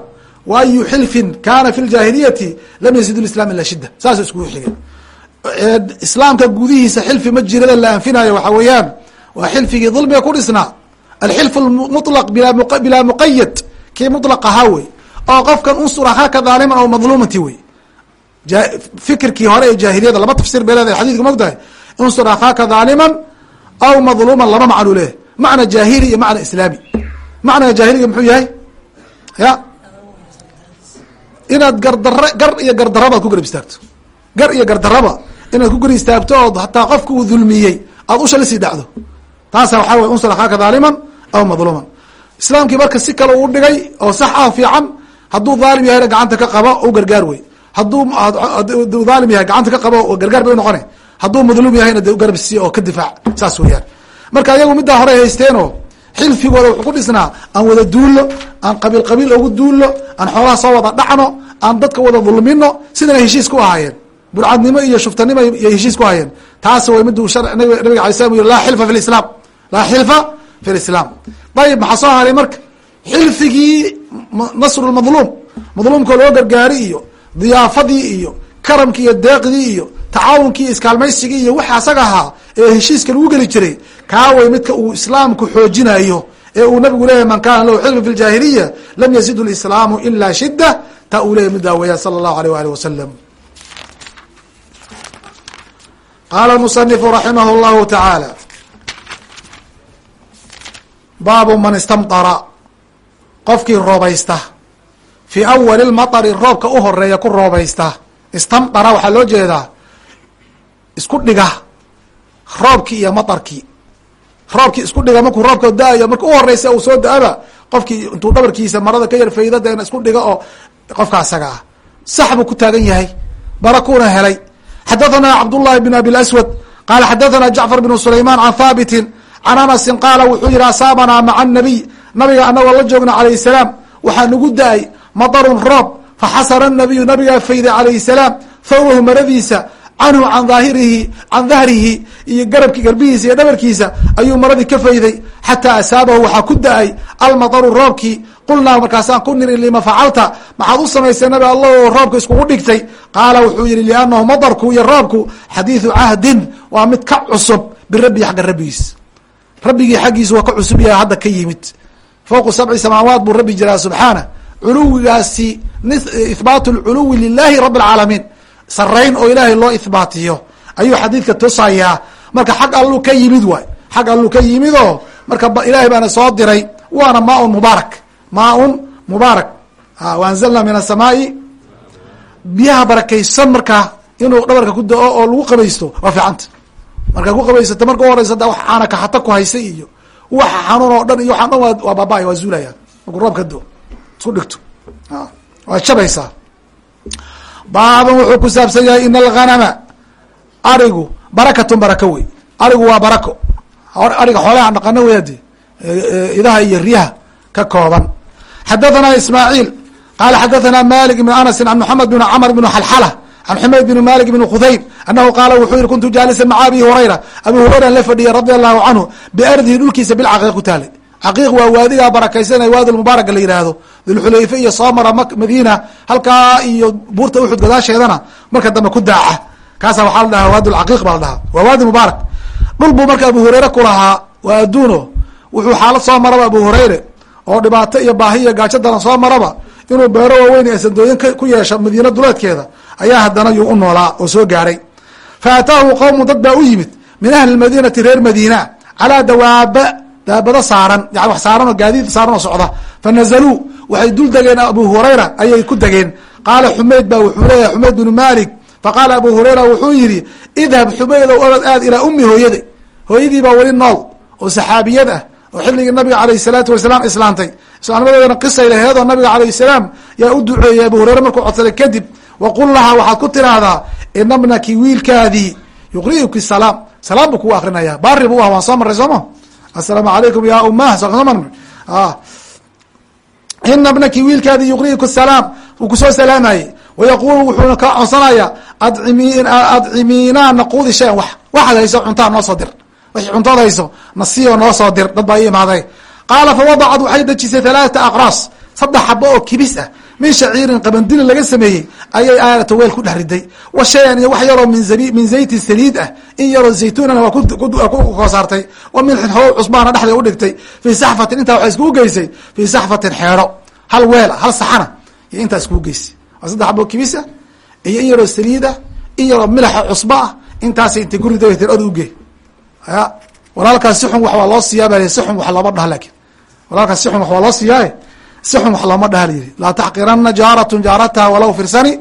wa ayu xilfin kana fi ljaahiliyati lam yazid lislam ila shida saas iskugu xigay islaamka gudihiisa xilfi ma jirada la anfinayo waxa weeyaan waa xilfigii dulmiga ku dhisnaa. Alxilf mulaq bilaa muqayad kii mulaq ahaa wey oo qofkan unsur akhaaka dhaaliman aw madluumati wey fikirkii hore ee jaahiliyada laba tafsir bay leedahay xadidka mogtahay unsur akhaaka dhaaliman aw madluuman laba macnu leh. Macna jaahili iyo macna islaami. Macnaga jaahiliga muxuu yahay? Ya. Inaad gardare gar iyo gardarabaad ku garab istaagto. Gar iyo gardaraba inaad ku guri istaagto ood hataa qofka uu dulmiyey aad usha la sii dhacdo. Taasa waxaa wey unsur akhaaka dhaaliman aw madluuman. Islaamkii marka si kale uu dhigay oo sax ah fiican hadduu dhaalim yahayna gacanta ka qabo u gargaar wey hadduu dhaalim yahay gacanta ka qabo gargaar bay unoqona hadduu madluum yahayna de garabsi oo ka difaac saas weeyaan. Marka iyagu middaa hore haysteenoo xilfigooda wuxuu ku dhisnaa aan wada duullo aan qabiil qabiil ogu duullo aan xoolaha soo wada dhacno aan dadka wada dulmino sidana heshiis ku ahaayeen. Burcadnimo iyo shuftanimo iyo heshiis ku ahaayeen. Taas way miduu nabiga alay slam yiri laa xilfa fi lislaam laa xilfa fi lislaam ayib maxaa soo haray marka? Xilfigii nasrulmadluum madluumka loo gargaari iyo diyaafadii iyo karamkii iyo deeqdii iyo tacaawunkii iskaalmaysigii iyo waxa asaga ahaa ee heshiiska lagu geli jiray kaaway midka uu islaamku xoojinayo ee uu nabigu leyahy man kana lahu xilfu fi ljaahiliya lam yazid lislaamu ila shida taa uu leyahy middaa weeyaan sala allahu aleyh waalih wasalam qaala musanifu raximah llahu tacaala baabu man istamdara qofkii roobaysta. Fii awali lmatari roobka u horreeya ku roobaysta. Istamdara waxaa loo jeedaa isku dhiga roobkii iyo matarkii. Roobkii isku dhiga markuu roobka da'ayo marka u horeysa uu soo da'aba qofkii intuu dhabarkiisa marada ka yar fayda deena isku dhiga oo qofka asaga ah. Sax buu ku taagan yahay barakuna helay. Xadathana cabdullahi bn abi aswad qaala xadathana jacfar bn sulayman can haabitin can anasin qaala wuxuu yihi asaabanaa maca nabiy nabiga anagoo la joogna calayh salaam. Waxaa nagu da'ay matarun roob. Faxasara nabiyu nabigaa fayday calayh salaam. Thawbahu maradiisa canhu can daahirihi can dahrihi iyo garabki garbihiisa iyo dhabarkiisa ayuu maradii ka fayday xataa asaabahu. Waxaa ku da'ay almataru roobkii qulnaa markaasaan ku niri lima facalta maxaad u samaysay nabi allah oo roobka iskugu dhigtay. Qaala wuxuu yihi liannahu matarku iyo roobku xadiidu cahdin waa mid ka cusub birabbii xagga rabbigiis. Rabbigii xaggiisa waa ka cusub yahay hadda ka yimid fowqu sabci samaawaat buu rabbi jiraa subxaana culuwigaasi ihbaatu lculuwi lilahi rabi alcaalamiin sarayn oo ilaahay loo ihbaatiyo ayuu xadiidka tusayaa marka xag alluu ka yimid waay xag alluu ka yimid oo marka ilaahay baana soo diray waana maaun mubaarak maaun mubaarak waanzalna min asamaai biyaha barakaysan markaa inuu dhabarka ku da'o oo lagu qabaysto waa fiicanta markaa ku qabaysato marka u horeysa da wax aana kaxata ku haysay iyo waxa xanuun oo dhan iyo waxaan dhan waa baabaya waa zuulaya. Markuu roobka do isku dhigto. Waa jabaysaa. Baaban wuxuu ku saabsan yahay in alghanama arigu barakatun barako wey. Arigu waa barako. Ariga xoolaha dhaqano wey ade idaha iyo riyaha ka kooban. Xadathana ismaaciil qaala xadathana malik ibn anasin an moxamed bn camr bn xalxala an xumayd bn malik bn khudayr anahu qaala wuxuu yihi kuntu jaalisan maca abi hurayra abi hurayran la fadhiyay radi allahu canhu biardihi dhulkiisa bilcaqiiq ku taalay caqiiq waa waadigaa barakaysanay waadi mubaaraka la yihahdo dulxulayfe iyo soomara madiina halkaa iyo buurta uxud gadaasheedana marka dambe ku daaca kaasa waxaa la dhahaa waadi lcaqiiq baa la dhahaa waa waadi mubaarak dhul buu marka abu hureyre ku lahaa waa adduuno wuxuu xaalad soo maraba abu hureyre oo dhibaato iyo baahi iyo gaajo daran soo maraba inuu beero waaweyn ee sandooyin ku yeesho madiina duleedkeeda ayaa haddana yuu u noolaa oo soo gaaray. Fa ataahu qowmu dad baa u yimid min ahli madiinati reer madiina calaa dawaaba daabado saaran yani wax saaran oo gaadiid saaran oo socda. Fa waxay dul degeen abu hurayra ayay ku degeen qaala xumayd baa wuxuu leeyahay xumayd binu malik faqaala abu hurayra wuxuu yihi idhab xumaydow orod aad ilaa ummi hooyada hooyadii baa weli nool oo saxaabiyad ah oo xilligii nabiga alayh salaatu wasalaam islaantay. Islaamnimadeedana qisay laheed oo nabiga alayh salaam yaa u duceeyey abu hureyre markuu codsaday kadib waqul lahaa waxaad ku tiraahdaa ina bnaki wiilkaadii yuqri'uki salaam salaam buu kugu akrinaya baari bu ah waan soo marray sooma asalaamu alaykum ya umah soo marnay ina bnaki wiilkaadii yuqri'uki salaam wuu ku soo salaamayey wayaqulu wuxuuna kaa codsanaya adcimiinaa naquudi shayan wax waxaad hayso cuntaa noo soo dir wixii cuntood hayso nasiyo noo soo dir dad baa ii imaaday qaala fawadacad waxay dejisay halaaata aqraas saddex xabo oo kibis ah min shaciirin qabandili laga sameeyey ayay aayata weel ku dhex riday. Wa shayan iyo wax yaroo min zayti saliid ah in yaroo zaytuunana waa ku saartay. Wa milxin how cusbaana dhexda udhigtay fii saxfatin intaa waxay iskugu geysay fii saxfatin xeero. Hal weela hal saxana iyo intaa iskugu geysay. Saddex xabo kibis ah iyo in yaroo saliid ah in yaroo milaxa cusba ah intaasay intay gurida od uge ya walaalkaas si xun wax waa loo siiyaaba si xun wax looma dhaha laakiin walaalkaas si xun wax waa loo siiyaaye si xun wax looma dhaha layidhi laa taxqirana jaaratun jaarataha walaw firsani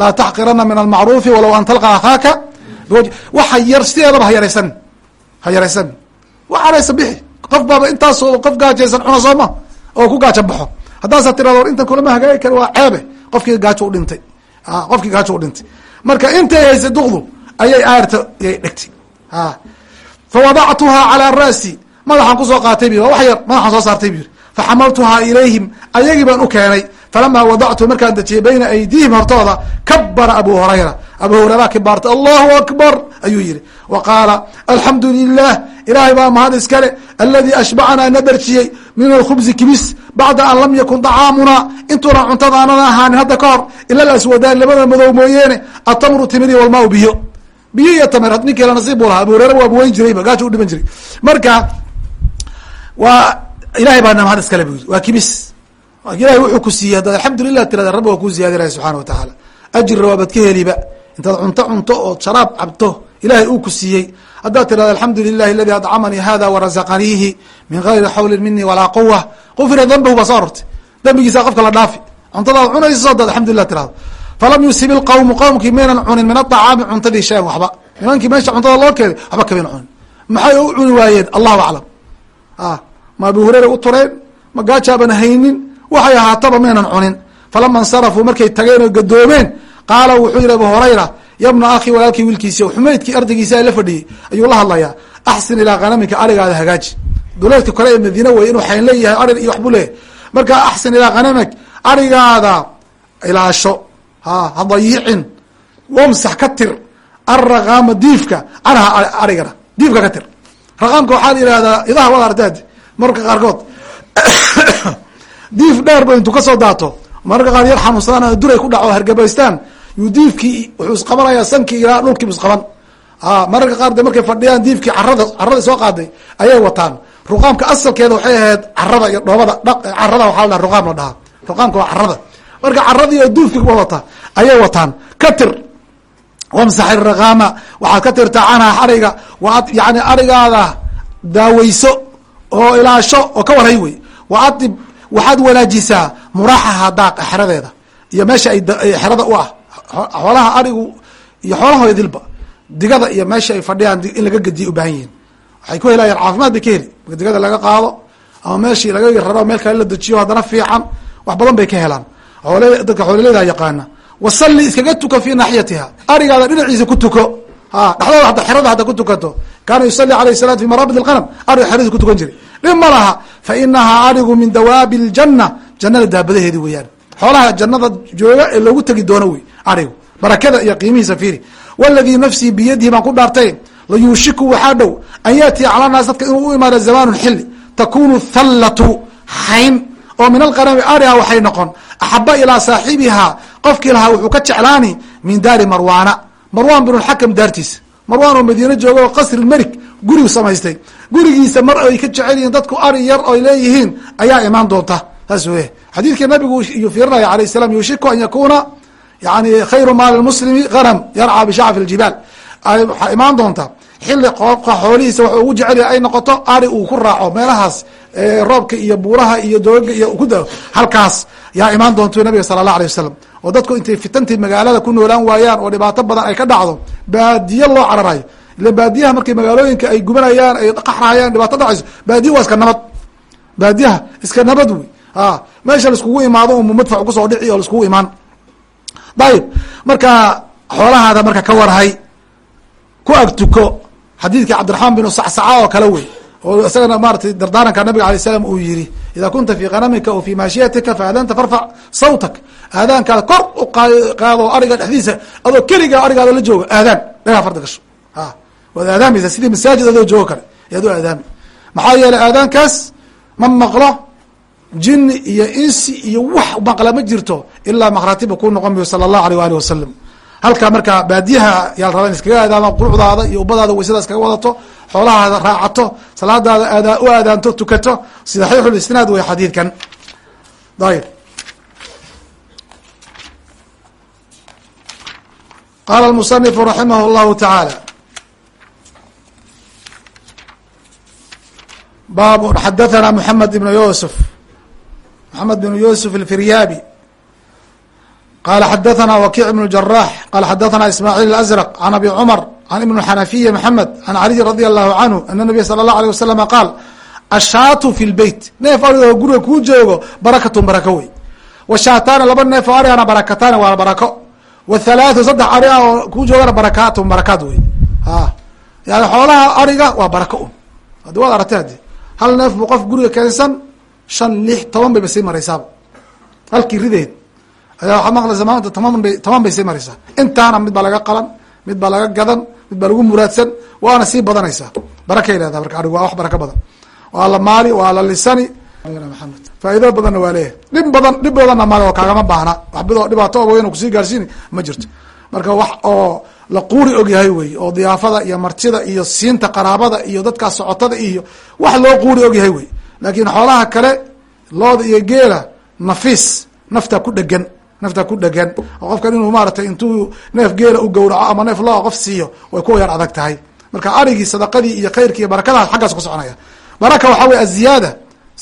laa taxqirana min almacruufi walow an talqa akhaaka waxa yar sideedaba ha yaraysan ha yaraysan wa yaraysan bixi qof baaba intaasoo qof gaajaysan cuna sooma oo ku gaaja baxo haddaasaa tirado war intan kulama hagaagi kara waa ceebe qofkii gaajo udhintay qofkii gaajo u dhintay marka intay haysay duqdu ayay aarta yay dhegtay fawadactuhaa calaa ra'si madaxaan ku soo qaatay bu wax yar madaxaan soo saartay bu yiri faxamaltuhaa ilayhim ayagii baan u keenay falamaa wadactu markaan dejiyay bayna aydiihim hortooda kabara abu hurayra abu hurayra kibaartay allahu akbar ayuu yihi wa qaala alxamdu lilah ilaahay baa mahad iskale aladii ashbacanaa na dharjiyey min alkhubsi kibis bacda an lam yakun dacaamunaa intuunan cuntada aanan ahaanin hadda ka hor ila laswadaan labada madow mooyeene atamru timiri walmaa biyo biyo iyo tamer ninkii nasiib buu lahaa abu hurayra waa buweyn jirayba gaajo u dhiman jiray marka waa ilahay baa na mahad iskale bu waa kibis ilahay wuxuu ku siiyey haddaad alxamdulilah tirada rabbi waa kuu ziyaadinaya subxana wa tacaala ajirna waabaad ka heliba. Intaad cunto cunto ood sharaab cabto ilahay uu ku siiyey. Haddaad tirahda alxamdu lilahi aladi adcamanii hada warazaqaniihi min gayri xawlin mini walaa quwa qufira dambahu baa soo arortay dambigiisa qofka la dhaafi. Cuntadaad cunayso hadaad alxamdulilah tirahdo falam yusib ilqawmu qowmkii maynan cunin min aacaami cuntadii shayan waxba. Nimankii meesha cuntada loo keenay waxba kamayna cunin. Maxay u cuni waayeen? Allahu aclam ma abu hureyra u tureen? Ma gaajaaban haynin? Waxay ahaataba maynan cunin. Falama insarafuu markay tageen oo gadoomeen qaala wuxuu yihi abu hurayra yabna akhi walaalkii wiilkiisi xumaydkii ardaygiisa la fadhiyey ayuu la hadlayaa. Axsin ilaa hanamika arigaada hagaaji. Duleedka kore ee madiine wey inuu xayn leeyahay ari iyo waxbuu leeyahay. Marka axsin ilaa hanamik arigaada ilaasho. Ha hadayicin wamsax ka tir. Araqaama diifka canha arigana diifka ka tir. Raqaamka waxaa la yihahdaa idaha wada ardaad mararka qaarkood diif dheer ba intuu ka soo daato. Mararka qaar yar xanuunsadaan duray ku dhaco hargabaystaan yuu diifkii wuxuu isqabanayaa sankii ilaa dhulkiibu isqaban mararka qaar de markay fadhiyaan diifkii carada carada soo qaaday ayay wataan. Ruqaamka asalkeeda waxay ahayd carada iyo dhoobada carada waxaa la dhaha ruqaam la dhahaa. Ruqaamka waa carada marka caradii oo duufkii wadata ayay wataan. Ka tir wamsax iraqaama waxaad ka tirtaa canhaa ariga waad yani arigaada daaweyso oo ilaasho oo ka warhay wey. Wa waxaad wanaajisaa muraaxaha daaq xeradeeda iyo meesha ay xerada u ah xoolaha arigu iyo xoolahoda dilba digada iyo meesha ay fadhiyaan in laga gediya u baahan yihiin. Waxay ku helayaan caafimaad bay ka heli. Marka digada laga qaado ama meeshii laga raro meel kale la dejiyo haddana fiican wax badan bay ka helaan. Dadka xoolaleedaha yaqaana wasalli iskaga tuka fi naaxiyatiha arigaada dhinaciisa ku tuko dhedooda ada xerada hadda ku tukato. Kaana yusali alayh salatu fi marabid اqanam arigu xeradu ku tukan jiray. Dhib ma laha. Fa inahaa arigu min dawaabi اljana jannada daabadaheedi weeyaan. Xoolaha jannada jooga ee loogu tegi doono wey arigu barakada iyo qiimihiisa fiiri. Wladii nafsii biyadihi baan ku dhaartay layuushiku waxaa dhow an yaatiya calaa naas dadka inuu u imaado zamaanun xilli. Takunu thallatu xayn oo min alqanami ariha waxay noqon. Axaba ilaa saaxibihaa qofkii lahaa wuxuu ka jeclaani min daari marwaana marwan bin xakam daartiisa marwan oo madiine jooga oo qasri melik gurigu samaystay. Gurigiisa mar ay ka jecel yihiin dadku ari yar oy leeyihiin ayaa imaan doonta. Saas wey xadiidkii nabigu fiirinaya alayh salam yushiku an yakuna yani khayru maali muslimi hanam yarcaa bishacfi ljibaal imaan doonta. Xili qofka xoolihiisa wax ugu jecel ay noqoto ari uu ku raaco meelahaas roobka iyo buuraha iyo dooga iyo ku dao halkaas yaa imaan doonto nabiga sala allah alay wasalam oo dadku intay fitantii magaalada ku noolaan waayaan oo dhibaato badan ay ka dhacdo baadiye loo cararayo ila baadiyaha markay magaalooyinka ay gubanayaan ay qaxrayaan dhibaato dhacayso baadiya waa iska nabad. Baadiyaha iska nabad wey. A meesha laiskugu imaado umu madfac ku soo dhici oo laiskugu imaan. Dayib marka xoolahaada marka ka warhay ku ag tuko xadiidkii cabdiraxmaan bin sacsaca oo kale wey oo isagana maaratay dardaaranka nabiga alay slam uu yihi ida kunta fi kanamika o fi maashiyatika faadanta farfac sawtak. Aadaankaada kor u qaado ariga dhexdiisa adoo keligaa arigaada la jooga aadaan dhagaa farda gasho. A waad aadaamaysa sidii masaajid adoo joogo kale ayaad u aadaami. Maxaa yeelay aadaankaas ma maqlo jini iyo insi iyo wax maqla ma jirto ilaa makratiba ku noqon mayo sala allahu aleyh waali wasalam halkaa marka baadiyaha yaa in iskaga aadaama qurucdaada iyo ubadaada waysada iskaga wadato xoolahaada raacato salaadaada aada u aadaanto tukato saxiixulisnaad wey xadiidkan. Ayb qaala almusanifu raximah llahu tacaala baab xadathana moxamed ibnu yusuf moxamed bnu yusuf alfiryaabi qala xadathana wakic ibn jarax qala xadathana ismaaciil azraq can abi cumar can ibn xanafiya maxamed can caliyi radi allahu canhu ana nabiya sala allah alيh wasalama qaal ashaatu fi lbeyt neef arigo guriga kuu joogo barakatun barako wey washaataana laba neef oo arigana barakataani waa barako wathalaathu saddex ari oo kuu joogana barakatun barakaad wey a yani xoolaha ariga waa barako un haddi waad aragtay haddi hal neef buu qof guriga keensan shan lix toban bayba sii maraysaaba halkii rideed ayaa waxaad maqlaysa maanta toban bay toban bay sii maraysaa. Intaana mid baa laga qalan mid baa laga gadan mid baa lagu muraadsan waana sii badanaysaa. Barakay leedaha marka arig waa wax barako badan. Waa la maali waa la lisani. Maxamed. Faa'iido badanna waa leeyahay. Dhib badan dhib badanna male oo kaagama baahna. Waxbadoo dhibaato og weyn ku sii gaarsiini ma jirto. Marka wax oo la quuri og yahay wey oo diyaafada iyo martida iyo siinta qaraabada iyo dadkaas socotada iyo wax loo quuri og yahay wey. Laakiin xoolaha kale looda iyo geela nafiis naftaa ku dhegan naftaa ku dhegan oo qofkan inuu maaratay intuu neef geela u gowraco ama neef loo qof siiyo way ku yar adag tahay. Marka arigii sadaqadii iyo khayrkii iyo barakadaas xaggaas ku soconaya. Baraka waxaa wey aziyaada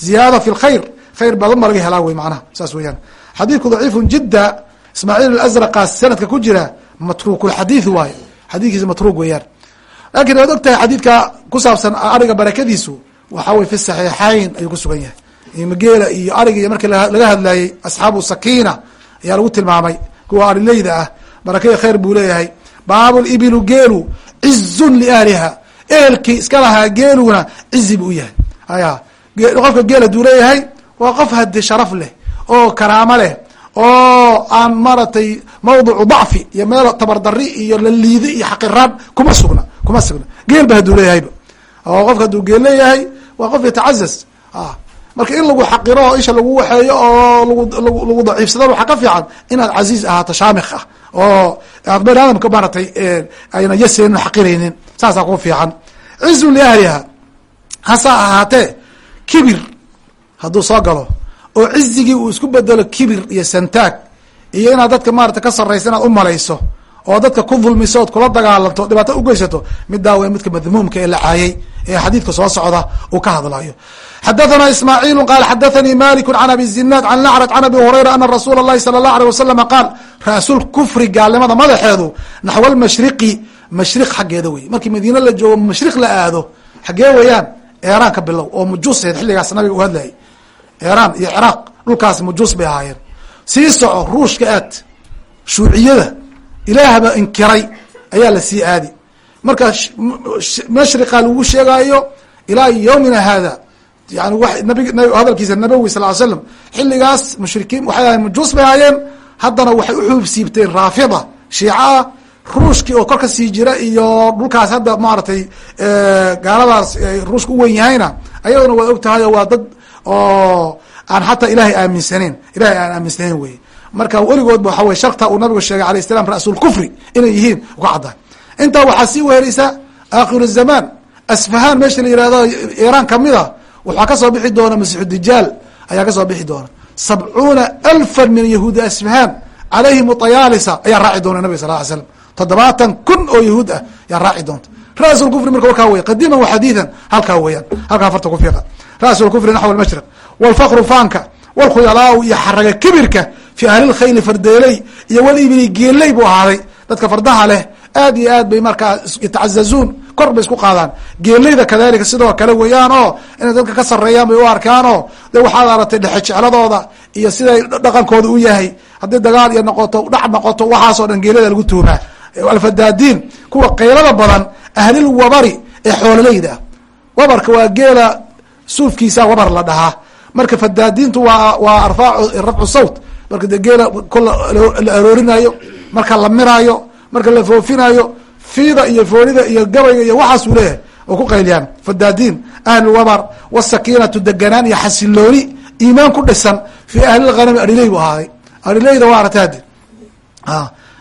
ziyaada fi lkhayr khayr badan ba laga helaa wey macnaha saas weeyaan. Xadiidku daciifun jidda. Ismaaciil alazraqaas sanadka ku jira matruukulxadiid waayo xadiidkiisa matruuk weeyaan. Laakiin waad og tahay xadiidka ku saabsan ariga barakadiisu waxaa wey fi saxiixayn ayuu kusugan yahay. Mageela iyo ariga iyo markii laga hadlayey asxaabu sakiina ayaa lagu tilmaamay. Kuwa arileyda ah barakada khayr buu leeyahay. Baabu ibilu geelu cizun liahliha ehelkii iska lahaa geeluna cizi buu yahay. Aya qofka geel haduu leeyahay waa qof hadi sharaf leh oo karaamo leh oo aan maaragtay mawdicu dacfi iyo meel tabardari iyo laliidi iyo xaqiraan kuma sugna kuma sugna. Geel ba haduu leeyahayba oo qofka haduu geel leeyahay waa qof yatacazaz marka in lagu xaqiro oo isha lagu waxeeyo oo lagu lagu daciifsada waxaa ka fiican inaad casiiz ahaato shaamik ah oo aad bani aadamka maaratay ayna yaseenin xaqiraynin. Saasaa ku fiican. Cizun liahliha hasa ahaatee kibir hadduu soo galo oo cizigii uu isku bedelo kibir iyo santaag iyo inaad dadka maarata ka sarraysa inaad u malayso oo dadka ku dulmiso ood kula dagaalanto dhibaato ugeysato middaa wey midka madmuumka ee la caayay ee xadiidka soo socda uu ka hadlayo xadathana ismaaciilu qaal xadathanii maliku can abi zinaad can lacraj can abi hurayra ana rasuula اllahi salى اllah alيه wasalama qaal raasul kufri gaalnimada madaxeedu naxw almashriqi mashriq xaggeeda wey markii madiine la joogo mashriq la aado xaggee weeyaan eeraan ka bilow oo mujuuseed xilligaas nabiga u hadlayay eeraan iyo ciraaq dhulkaas mujuus bay ahaayeen sii soco ruushka aad shuuciyada ilaahba inkiray ayaa la sii aadi. Marka mashriqa lagu sheegaayo ilaa yowmina hada yani w hadalkiisa nabowi sal slam xilligaas mushrikiin waxay ahayen mujuus bay ahaayeen haddana waxay uxuub siibteen raafida shiicaah ruushkii oo kor ka sii jira iyo dhulkaas hadda maaragtay gaaladaas ruushka u wen yahayna ayaduna waad og tahay oo waa dad oo aan xataa ilaahay aaminsaneyn ilahay aan aaminsanayn wey marka weligoodba waxa wey sharta uu nabigu sheegay alayh salam rasul kufri inay yihiin uka caddaa intaa waxaa sii weheraysa aakhiru zamaan asfahaan meesha la yihahdo iiraan ka mid a waxaa ka soo bixi doona masiixu dijaal ayaa ka soo bixi doona sabcuuna alfan min yahuudi asfahaan calayhim ayaalisa ayaa raaci doona nabig sal ly slam toddobaatan kun oo yahuud ah yaa raaci doonta. Rasul kufri marka warkaa wey qadiiman wa halkaa weeyaan halkaa farta ku fiiqa. Rasul kufri naxw almashriq walfakru faanka walkhuyalaau iyo xaraga kibirka fi ahlilkhayli fardeeley iyo walibili geeley buu ahaaday dadka fardaha leh aad iyo aad bay markaa yatacazazuun kor bay isku qaadaan geeleyda kadalika sidoo kale weeyaan oo inay dadka ka sareeyaan bay u arkaan oo waxaad aratay dhexe jecladooda iyo siday dhaqankooda u yahay haddii dagaal iyo noqoto dhac noqoto waxaasoo dhan geelada lagu tuumaa alfadaadiin kuwa qaylada badan ahlil wabari ee xoololeyda wabarka waa geela suufkiisa wabar la dhahaa marka fadaadiintu waa waa rafcu sawt marka de geela kola la aroorinayo marka la miraayo marka la foofinayo fiida iyo foolida iyo gabayga iyo waxaasuu leeyahay oo ku qayliyaan. Fadaadiin ahlulwabar wasakiinatu deganaan iyo xasilooni iimaan ku dhisan fi ahlilhanami ariley bu ahaaday. Arileyda waa arataadi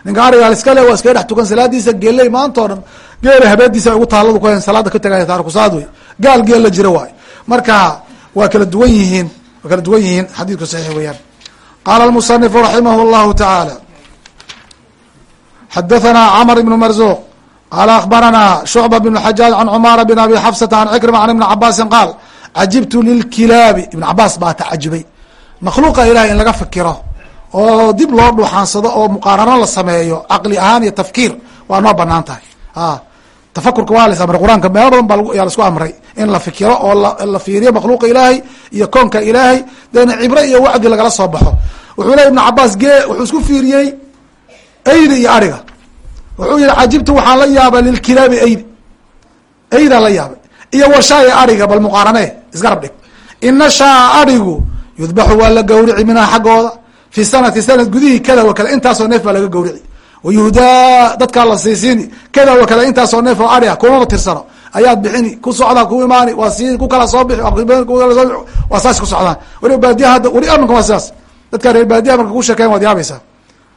ninka ariga iska le waa iskaga dhex tukan salaadiisa geeley maanta o dhan geela habeediisa ugu taaladu ku hayn salaada ka tegaya taarkusaad wey gaal geel la jira waayo marka waa kala duwan yihiin waa kala duwan yihiin xadiidku saxiix weeyaan qaala almusanifu raximah llahu tacaala xadathana cmr ibn marzuq qaala akhbarana shucba bn xajaaj can cumara bn abi xafsata can cikrima can ibni cabaasin qaal cajibtu lilkilaabi ibn cabaas baa tacajubay makhluuqa ilahay in laga fikiro oo dib loo dhuuxaansado oo muqaarano la sameeyo caqli ahaan iyo tafkiir waa noo bannaan tahay tafakurka waa las amray qur'aanka meelo badan baa yaa la isku amray. In la fikiro oo la fiiriyo makhluuqa ilaahay iyo koonka ilaahay deena cibre iyo wacdi lagala soo baxo. Wuxuu leey ibnu cabaas gee wuxuu isku fiiriyey eyda iyo ariga. Wuxuu yihi cajibtu waxaan la yaabay lilkilaabi eydi eydaa la yaabay. Iyo washaaya ariga bal muqaarane isgarab dhig. Ina shaa arigu yudbaxu waa la gawrici minhaa xaggooda. Fi sanati sanad gudihii kada wa kada intaasoo neef baa laga gawrici wayuhdaa dadkaa la siisiini kada wa kada intaasoo neef oo ari ayaad bixini ku socdaa ku imaani waa sii ku kala soo bixi waa saas ku socdaan weliba baadiyaha hadda weli aminka waa sidaas dadka reer baadiyaha marka ku sheekeyn waad yaabaysaa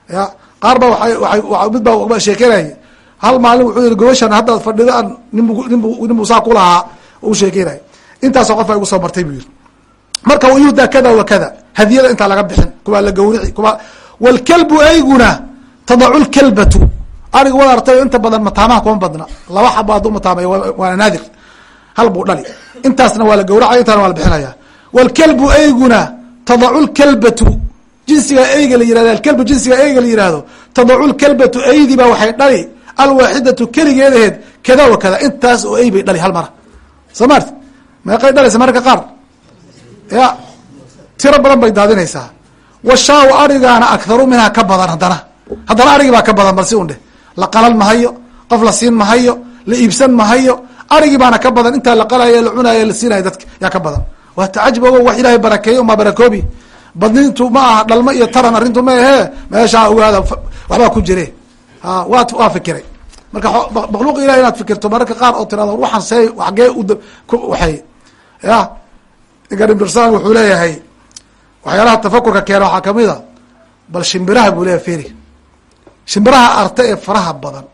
ya qaar ba waay mid baa sheekeynayay hal maalin wuxuu yihi gobashan haddaad fadhido aan ninbu ninbu ninbuu saa kulahaa u sheekeynaya intaasoo qof a igu soo martay buu yihi marka wayuhdaa kada wa kada hadiyada intaa laga bixin kuwaa la gawrici kuwa wlkalbu ayguna tadacu lkalbatu ariga wad artay inta badan mataamaha kuma badna. Laba xaba hadduu mataamay waana naadir hal buu dhali. Intaasna waa la gawracaya intaana waa la bixinaya. Wlkalbu ayguna tadacu lkalbatu jinsiga eyga la yiraahdo alkalbu jinsiga eyga la yihahdo tadacu lkalbatu eydi baa waxay dhali. Alwaaxidatu keligeed aheed kada wa kada. Intaas oo ey bay dhali hal mara. Soo maarti meeqay dhalaysa mararka qaar? Ya tiro badan bay daadinaysaa. Washaaw arigaana akharu minhaa ka badan haddana haddana arigii baa ka badan bal si un dheh la qalan mahayo qof la siin mahayo la iibsan mahayo arigii baana ka badan intaa la qalayo la cunayo la siinayo dadka yaa ka badan. Waa tacajub ogo wax ilaahay barakeeyo umaa barakoobi. Badnintu ma aha dhalmo iyo taran arrintu ma ahee. Meeshaa ogaada waxbaa ku jire. Ha wa waa fikiray. Marka makhluuq ilahi inaad fikirto mararka qaar oo tirado waxaan see agee uwaay ya ninkan wuxuu leeyahay waxyaalaha tafakurka keena waxaa ka mid a bal shimbiraha buu leeyahay feri shimbiraha arta ee faraha badan.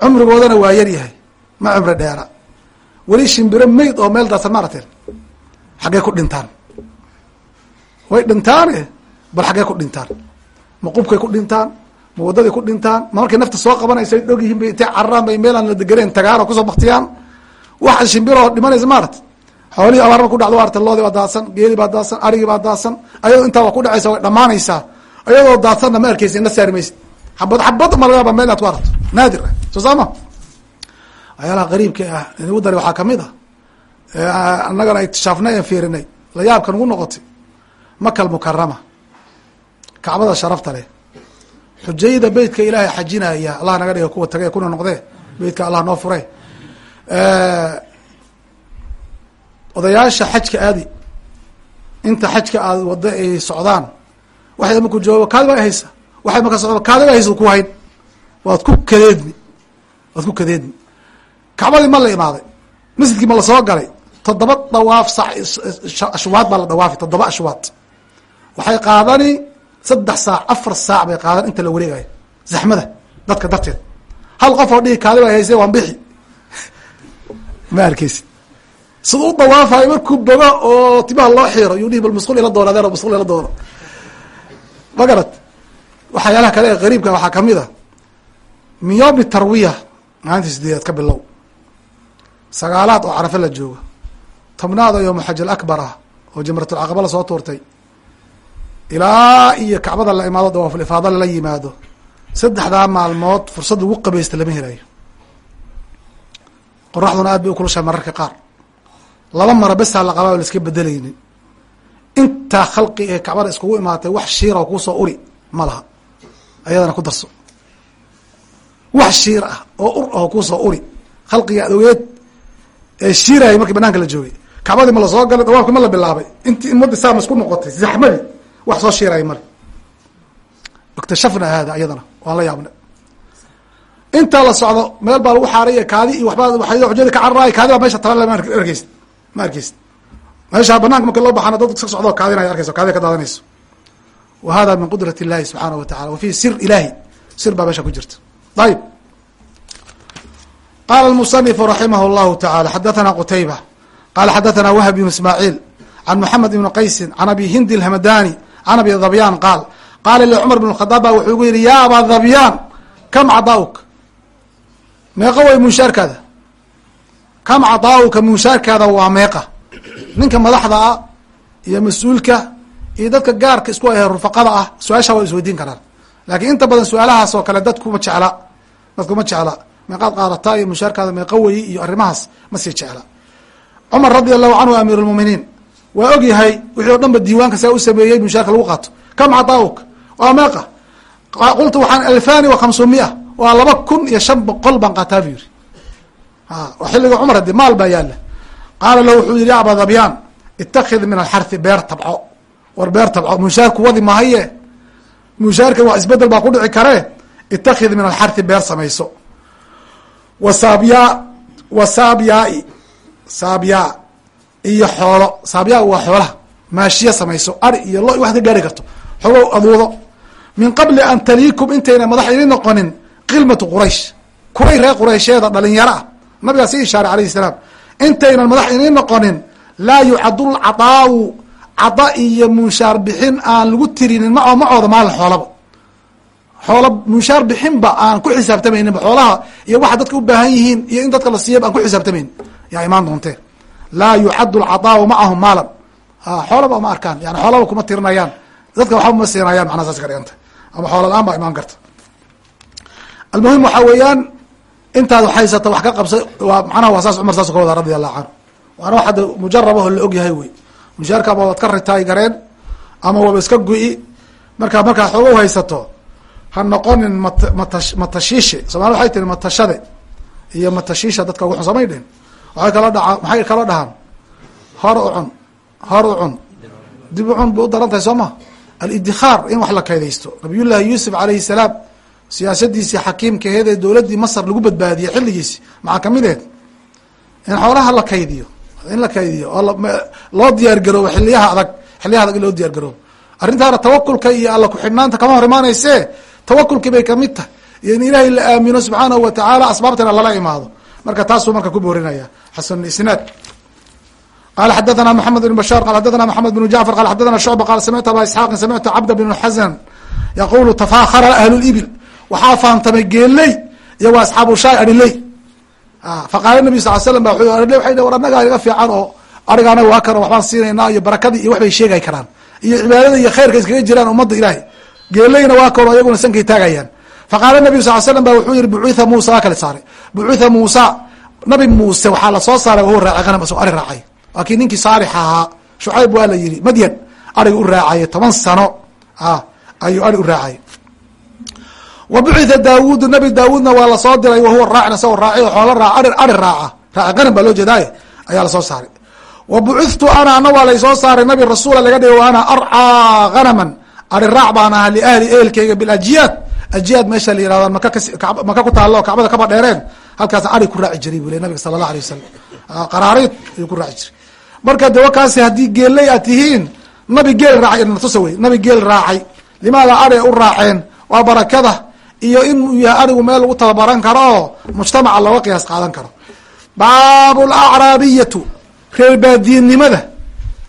Cumrigoodana waa yar yahay. Ma cumri dheera. Weli shimbiro mayd oo meel daadsan ma aragteen. Xaggee ku dhintaan. Way dhintaane bal xaggee ku dhintaan. Ma qubkay ku dhintaan ma waddaday ku dhintaan ma markay nafta soo qabanaysa ay dhog yihiin bay intay cararaan bay meel aan la deganeen tagaan oo ku soo baktiyaan. Wax shimbiroo dhimanaysa maarata xoolihii abaarba ku dhacdo arta loodii baa daadsan geelii baa daadsan arigii baa daadsan ayadoo intaa waa ku dhacaysa way dhamaanaysaa ayadoo daadsanna ma arkeysa ina saari maysa xabad xabad ma laga yaaba meel inaad ku aragto. Naadir ah. Soo saama waxyaalaha qariibka ah inagu dari waxaa ka mid ah annagana iktishaafnay aan fiirinay. La yaabka nagu noqotay maka almukarama kacbada sharafta leh. Xujayda beytka ilaahay xajinaya allah naga dhiga kuwa tagay kuna noqdee beytka allah noo fure odayaasha xajka aadi inta xajka aad wado ay socdaan waxay maku joogo kaadiba haysa waxay maka socdo kaadiba haysa ku hayn. Waad ku kadeedmi waad ku kadeedmi kacbadii ma la imaaday masjidkii ma la soo galay toddoba dhawaaf sa ashwaad baa la dhawaafi toddoba ashwaad. Waxay qaadani saddex saac afar saac bay qaadan inta la wareegayo zaxmada dadka darteed. Hal qof oo dhihi kaadiba hayse waan bixi. Ma arkeysid sida u dawaafayo markuu bogo oo timaha loo xiiro yuu dhihi bal musqul ila doono adeer musqul ila doono. Ma garat waxyaalaha kale ee qariibka waxaa ka mid a min yoomi tarwiya maalintii sideedaad ka bilow. Sagaalaad oo carafe la joogo. Tobnaad oo yoomu xaj alakbar ah oo jamratulcaqaba la soo tuurtay. Ilaa iyo kacbada la imaado dawaaful ifaada lala yimaado. Saddexdaa maalmood fursad lagu qabaysta lama helayo. Qoraxduna aad bay ukulushahay mararka qaar. Laba mara besaa la qabaa o laiska bedelaynin intaa khalqi ee kacbada iskugu imaatay wax shiir oo kuusoo uri ma laha ayadana ku darso. Wax shiir ah oo ur ah oo kuusoo uri khalqiga adogeed ee shiirayay markii banaanka la joogay. Kacbadii ma la soo galay dawaafki ma la bilaabay. Intii ummadii saama isku noqotay zaxmadii wax soo shiiraya male iktashafna hada iyadana waan la yaabnay intaa la socdo meel baa lagu xaaraya kaadi iyo waxbaa waay xujada ka cararaay kaadi baa meesha taban ma arkeysid ma arkeysid meesha banaanka marka loo baxana dad iska socdo kaadinay arkeyso kaadida ka daadanayso wa hada min qudrat illahi subxaanahu wa tacala wa fihi sir ilahi. Sir baa meesha ku jirta. Ayib qala almusanifu raximah llahu taعala xadathana qutayba. Qala xadathana wahb bn ismaaciil can moxamed ibni qaysin can abi hindi lhamadani can abi dhabyaan qaal. Qaala li cumar bn khadaab ba wuxuu gu yihi ya abaa dhabyaan kam cadauk meeqa way munshaarkaada. Kam cadaauka munshaarkaada waa meeqa. Ninka madaxda ah iyo mas'uulka iyo dadka gaarka isku ahe rufaqada ah su'aasha waa isweydiin karaan. Laakiin inta badan su'aalahaas oo kale dadkuma jecla. Dadkuma jecla. Meeqaad qaadataa iyo mushaarkaada meeqa weyi iyo arrimahaas ma jecla. Cumar radi allahu canhu amiir lmuminiin waa og yahay wixii o dhan ba diiwaanka saa u sameeyey mushaarka lagu qaato. Kam cadaawuk waa meeqa. Qultu waxaan alfani wa khamsumia waa laba kun iyo shan boqol baan qaataa bu yiri xilliga cumar hadi maal baa yaalla qaala lahu wuxuu yihi aba dhabyaan itakid min alxari beer tabco war beer tabco mushaarku wadi mahaye mushaarkan waa isbeddel baa ku dhici karee itakid min alxari beer samayso. Wasaabya wasaabyaai saabyaa iyo xoolo. Saabyaa waa xoolaha. Maashiya samayso. Ari iyo lo wax ka gaari karto. Xoolo aduudo. Min qabli an taliikum intayna madax ini noqonin qilmatu quraysh. Kuray reer quraysheeda dhalinyaro ah nabigaa si ishaaray alayhi salaam intaynan madax ini noqonin laa yucadu lcadaawu cada iyo munshaar bixin aan lagu tirinin ma macooda maalin xoolaba. Xoola munshaar bixinba aan ku xisaabtamayninba xoolaha iyo waxa dadka u baahan yihiin iyo in dadka la siiyaba aan ku xisaabtamaynin yaa imaan doontee. Laa yucadu lcadaau macahum maalan. Xoolaba ma arkaan. Yani xoolaba kuma tirinayaan dadka waxba ma siinayaan macnaha saas ka dhiganta ama xoola la'aan baa imaan karta. Almuhim waxaa weeyaan intaad haysata wax ka qabsa waa macnaha waa saas cumar saas ka wada radi allahu canhu waana wax hadda mujarab la og yahay wey mushaarka ama waad ka gareen ama waaba iska gu-i markaa markaad xooga haysato ha noqonin mat mata matashiishe soomali waxay tiri matashade iyo matashiisha dadka ugu xun samay dhihin waxay kala dhaaa maxay kala dhahaan? Hor u cun hor u cun. Dib u cun bay u daran soo ma? Alidikhaar in wax la kaydaysto. Nabiyullaahi yuusuf alayhi salaam siyaasadiisii xakiimkaheed ee dowladdii masar lagu badbaadiyey xilligiisi maxaa ka mid ahed in xoolaha la kaydiyo in la kaydiyo oo loo diyaar garoobo xiliyaha adag xiliyaha adag in loo diyaar garoobo. Arrintaana tawakulka iyo alla ku-xidhnaanta kama hor imaanayse tawakulkii bay ka mid tahay. Iyo in ilaahay la aamino subxaanahu watacaala asbaabtana lala imaado. Marka taasuu marka ku boorinaya xasan isnaad. Qala xadathana mxamed bn bashar qala xadathana mxamed bn jacfar qala xadathana shucba qala samictu aba isxaaqin samictu cabda bn xasan. Yaqulu tafakhara ahlu libil waxaa faantamay geeley iyago asxaabu shaay adhiley faqaala nabi sal slam ba waxay war annagaa iga fiican oo ariga anaga waa kan waxbaan siinaynaa iyo barakadii iyo waxbay sheegay karaan iyo cibaadada iyo khayrka iskaga jiraan ummadda ilaahay. Geeleyna waa kan oo iyaguna sankay taagayaan. Faqaala nabiyu sal slam ba wuxuu yihi bucuitha muusa waa kale saaray. Bucuitha muusa nabi muuse waxaa la soo saaray wahuwa raacay hanam asoo ari raacay. Waa kii ninkii saalix ahaa shucayb waa la yihi madyan ariga u raacayay toban sano ayuu ari u raacay wa bucitha daawuudu nabi daawuudna waa la soo diray wahuwa raacin asagoo raaci oo xoola raa ari ari raaca. Raaci qanan baa loo jeedaaye ayaa la soo saaray. Wa bucithtu ana ana waa laysoo saaray nabi rasuula laga dhigay wa ana arcaa hanaman ari raac baan ahaa liahli ehelkeyga bilajiyaad ajiyaad. Meesha la yihahdo maka ku taalo kacbada kaba dheereen halkaas ari ku raaci jiray buu le nabiga sala allah alay wasalam qaraariid ayuu ku raaci jiray. Marka de wakaasi haddii geelley aad tihiin nabi geel raacay natusa wey nabi geel raacay. Limaada ari u raaceen? Waa barakada iyo inuu yahay arigu meel lagu tababaran karo oo mujtamaca looga qiyaas qaadan karo. Baabu lacraabiyatu reer baadiyenimada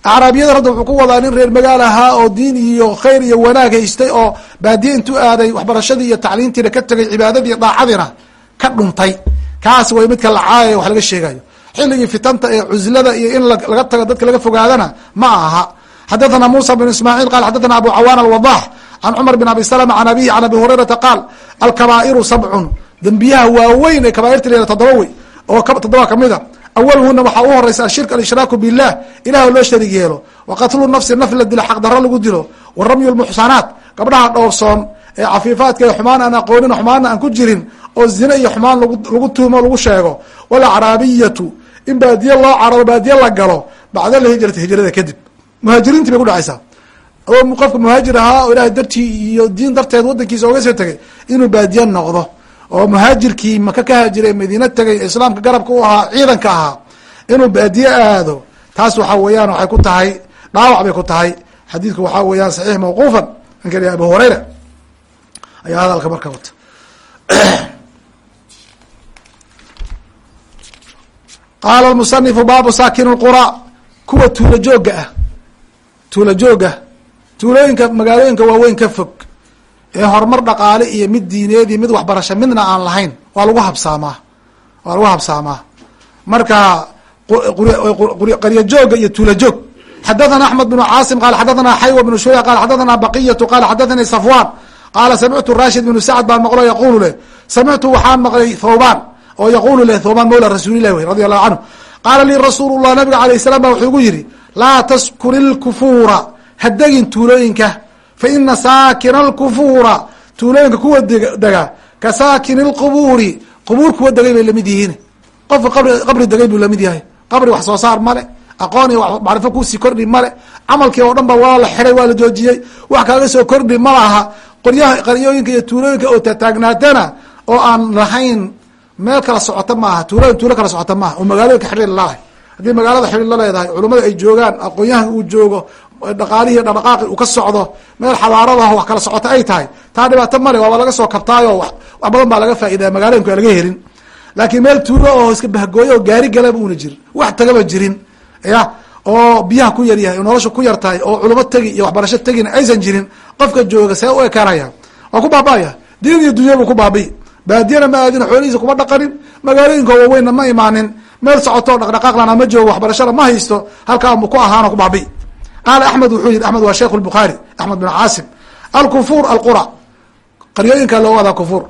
acraabiyada hadda wuxuu ku wadaa nin reer magaal ahaa oo diin iyo khayr iyo wanaag haystay oo baadiye intuu aaday waxbarashadii iyo tacliintiina ka tegay cibaadadii daacadiina ka dhuntay. Kaas way midka lacaaya wax laga sheegayo xilligii fitanta ee cuslada iyo in laga tago dadka laga fogaadana ma aha. Xadathana musa bn ismaaciil qal xadathana abu cawaan alwadax can cumar bin abi salama an abihi can abi hurayrata qaal alkabaa'iru sabcun dembiyaha waaweyn ee kabaairta la todoba wey oo toddoba ka mid a awalhuna waxaa u horeysa ashirk alshraaku bilah ilah loo sharig yeelo wa qatlu nafsi naf la dilo xaqdaro lagu dilo wa ramyu lmuxsanaat gabdhaha dhowrsoon ee cafiifaadka ee xumaan aan aqoonin xumaana aan ku jirin oo zine iyo xumaan lagu tuumo lagu sheego walacraabiyatu in baadiye loo cararo baadiye la galo bacda alhijrati hijrada kadib muhaajiriintii oo qofka muhaajir ahaa oo ilahay dartii iyo diin darteed wadankiisa oga soo tegay inuu baadiye noqdo. oo muhaajirkii maka ka haajiray madiina tegay islaamka garabka u ahaa ciidanka ahaa inuu baadiye aado. taas waxaa weeyaan waxay ku tahay dhaawac bay ku tahay. xadiidku waxaa weeyaan saxiix mawquufan la abu hurayra ayaa hadalka marka wata. Qaala musanifu baabu saakin qura kuwa tuulo jooga ah. tuulo jooga tuulooyinka magaalooyinka waaweyn ka fog ee horumar dhaqaale iyo mid diineed iyo mid waxbarasho midna aan lahayn waa lagu habsaamaa. Waa lagu habsaamaa. Marka qaryo jooga iyo tuulo joog. Xadathana axmed bnu caasim qala xadathana xaywa bnu shurayx qala xadathana baqiyatu qala xadathani safwan qaala samictu rashid bnu sacd baan maqlo yaqulu leh samictu waxaan maqlay thawban oo yaqulu leh thawban mawla rasuulilah wey radi allahu canhu qaala lii rasuulu llah nabiga alayh salam ba wuxuu igu yidhi laa taskuri lkufuura hadegin tuulooyinka fa ina saakina alkufuura tuulooyinka kuwa dega ka saakini lqubuuri qubuur kuwa degay bay la mid yihiin. Qofka qabri qabri degay buu la mid yahay. Qabri wax soo saar male aqoon iyo macrifo ku sii kordhi male camalkii oo dhan ba waa la xiray waa la joojiyey wax kaaga soo kordhi ma laha. Qoryaha qaryooyinka iyo tuulooyinka oo tataagnaatana oo aan lahayn meel kala socota maaha tuulada tuulo kala socota maaha oo magaalooyinka xiriir lalahay haddii magaalada xiriir la leedahay culimada ay joogaan aqoonyahan uu joogo dhaqaalihii dhaqdhaqaaqi uu ka socdo meel xabaaradaho wax kala socota ay tahay. Taa dhibaato male waaba laga soo kabtaayo wax badan baa laga faaidaya magaloyinku a laga helin. Laakiin meel tuulo oo iska bahgooyo oo gaari galaba una jirin wax tagaba jirin ya oo biyaha ku yaryahay oo nolosha ku yar oo culamo tegi iyo waxbarasho tegina aysan jirin qofka jooga see u ekaanaya waa ku baaba'aya. Diin iyo dunya buu ku baabi'i. Baadiyana ma aadin xoolihiisa kuma dhaqanin magaalooyinka waaweynna ma imaanin meel socotoo dhaqdhaqaaqlana ma joogo waxbarashada ma haysto halkaa ku ahaano ku baabi'i qaala axmed wuxuu yihi axmed waa sheikh lbukhaari axmed bin caasim alkufuur alqura qaryooyinka loo wadaa kufuur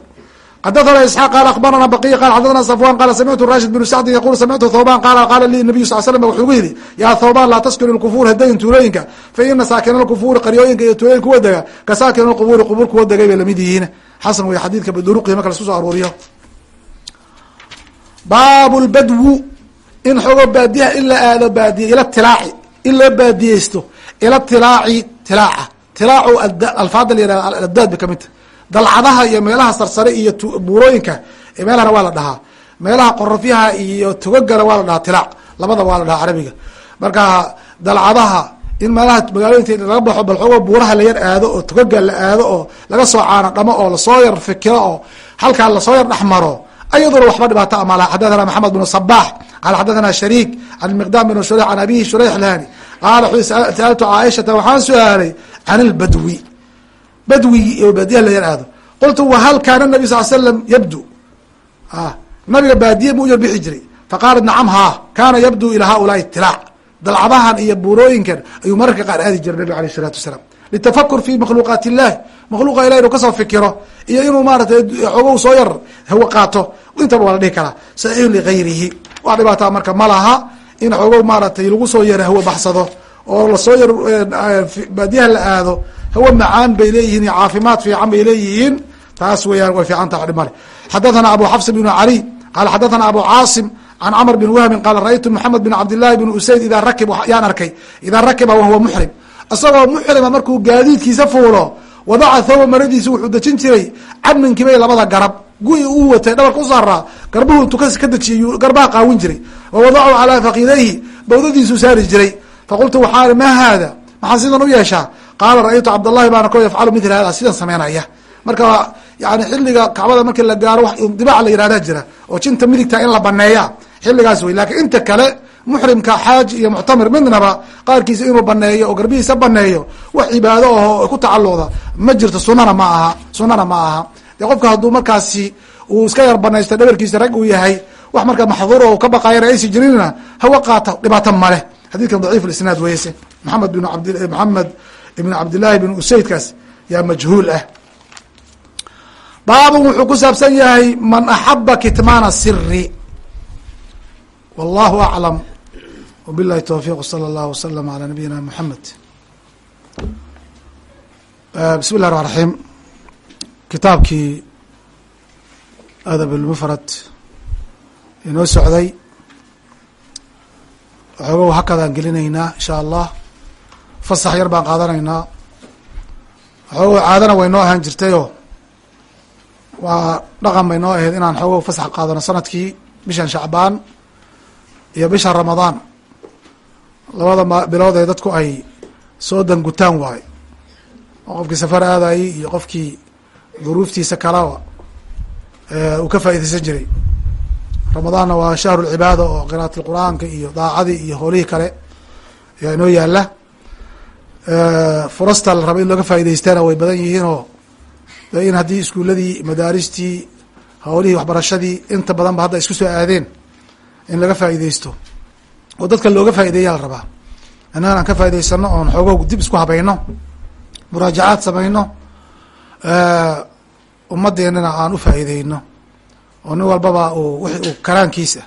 xadathana isxaaq qaala akbarana baqiya qala xadathana safwan qala samictu rashid binu sacdin yaqul samictu thawban qala qaala li nabiyu sal slam wuxuu gu yidhi yaa thawban laa taskinu lkufuur hadayin tuulooyinka fa ina saakina lkufuuri qaryooyinka iyo tuulooyinka kuwa dega ka saakina lqubuuri qubuur kuwa degay bay la mid yihiin xasan wey xadiidka biduruqihi marka lasku soo aruuriyo baabu lbadwu in xogo baadiyaha in la aado baadiye ila tilaaci in loo baadiyeysto ila tilaaci tilaaca tilaacu alfaada la yihahda aladaad bay ka mid tahy dalcadaha iyo meelaha sarsare iyo buurooyinka meelahana waa la dhahaa. Meelaha qorofyaha iyo togagana waa la dhahaa tilaac labada waa la dhahaa carabiga marka dalcadaha in meelaha magaalooyinka laga baxo bal xoogo buuraha la yar aado oo togaga la aado oo laga soo caano dhamo oo la soo yar fikiro oo halkaa la soo yar dhexmaro ayaduna waxba dhibaato amala xadathana maxamed bnu sabax qala xadathana shariik can miqdam bn shureyx can abihi shureyx lani qaala saaltu caaishata waxaan su'aalay can ilbadwi badwigi iyo baadiyaha la yar aado qultu wahal kaana nabi sal slam yabdu nabiga baadiye mu u yar bixi jiray faqaalat nacam haa kaana yabdu ila haulaai itilaac dalcadahan iyo buurooyinkan ayuu mararka qaar aadi jiray nabig aleyh isalaatu wasalaam litafakur fi makhluuqaat illahi makhluuqa ilah inuu ka soo fikiro iyo inuu maaratay xogow soo yar hawo qaato intaba waa la dhihi karaa saxiix ligayrihi wax dhibaataa marka ma laha in xogow maaratay lagu soo yar hawo baxsado oo la soo yar baadiyaha la aado hawo macaan bay leeyihiin iyo caafimaad fiican bay leeyihiin taas weyaan way fiican taha dhimale xadathana abu xafs bn cali qala xadathana abu caasim can cmr bn wahbin qaala raأytu mxamed bn cabdillahi bn usayd idaa rakib yaan arkay idaa rakiba wahuwa muxrim isagoo muxrima markuu gaadiidkiisa fuulo wadaca thawba maradiisa wuxuu dejin jiray cadminkibay labada garab gu-i uu watay dhabarka u saaraa garbuhu intuu ka dejiyay garbaha qaawin jiray wa wadacu calaa fakidayhi bawdadiisuu saari jiray. Faqultu waxaa ma haada? Maxaa sidan u yeeshaa? Qaala ra'aytu cabdallahi baana ko yafcalu mila hada sidan sameynaya. Marka yani xilliga kacbada marki la gaaro dibaac la yihahda jira oo jinta midigta in la baneeya xiligaas wey laakiin inta kale muxrimka xaaji iyo muctamir midnaba qaarkiisa inuu baneeyo oo garbihiisa baneeyo wax cibaado aho ku tacaluqda ma jirto sunana ma aha sunana ma aha. Dee qofka hadduu markaasi uu iska yar banaysto dhabarkiisa rag uu yahay wax marka maxduur oo ka baqayana aysi jirinna hawa qaata dhibaato male xadidkan daciif isnaad weyse maxamed bin abd maxamed ibn cabdillahi bin usaydkaas yaa majhuul ah. Baabun wuxuu ku saabsan yahay man axaba kitmaana siri wallahu aclam wbilahi towfiq wsala allah wslama alaa nabiyina muxamed bismi llah raman raxiim kitaabkii adab lmufrad inoo socday waxoogow hakadaan gelinaynaa insha allah fasax yar baan qaadanaynaa waxoogow caadana way noo ahaan jirtayoo waa dhaqan bay noo ahayd inaan xoogow fasax qaadano sannadkii bishan shacbaan iyo bisha ramadaan labada bilood ee dadku ay soo dangutaan waayo oo qofkii safar aadayey iyo qofkii duruuftiisa kalaba uu ka faaideysan jiray. Ramadaanna waa shahru lcibaada oo qiraat lqur'aanka iyo daacadii iyo hoolihii kale ayaa inoo yaalla furasta la raba in looga faa'idaystana way badan yihiinoo in haddii iskuuladii madaaristii howlihii waxbarashadii inta badan ba hadda isku soo aadeen in laga faa'iideysto oo dadka looga faa'ideeyaa la rabaa. Innagan aan ka faa'idaysano oon xoogo dib isku habayno muraajacaad samayno ummadeennana aan u faa'iideyno oo nin walbaba uu wixi uu karaankiisa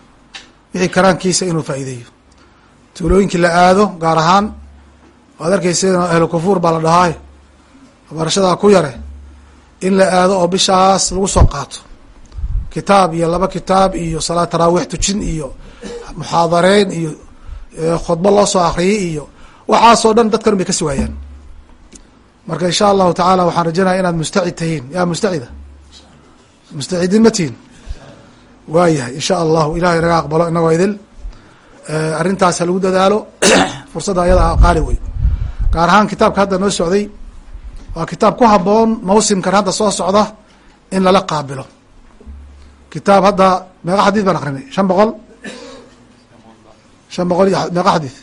wixii karaankiisa inuu faa'iideeyo. Tuulooyinkii la aado gaar ahaan waad arkeysa ahlu kufuur baa la dhahaay barashadaa ku yare in la aado oo bishaas lagu soo qaato. Kitaab iyo laba kitaab iyo salaad taraawiix tujin iyo muxaadareyn iyo khudbo loo soo akriyay iyo waxaasoo dhan dadkan bay ka sugaayaan. Marka insha allahu tacaala waxaan rajaynaya inaad mustacid tihiin yaa mustacida? Mustacidiin ma tihin waayahay insha allahu ilahay naga aqbalo inagoo idil. Arrintaas ha lagu dadaalo. Fursadda ayada qaali wey gaar ahaan kitaabka hadda noo socday waa kitaab ku haboon mawsimkan hadda soo socda in lala qaabilo. Kitaab hadda meeqa xadiid baan akrinay shan boqol shan boqol iyo meeqa xadiid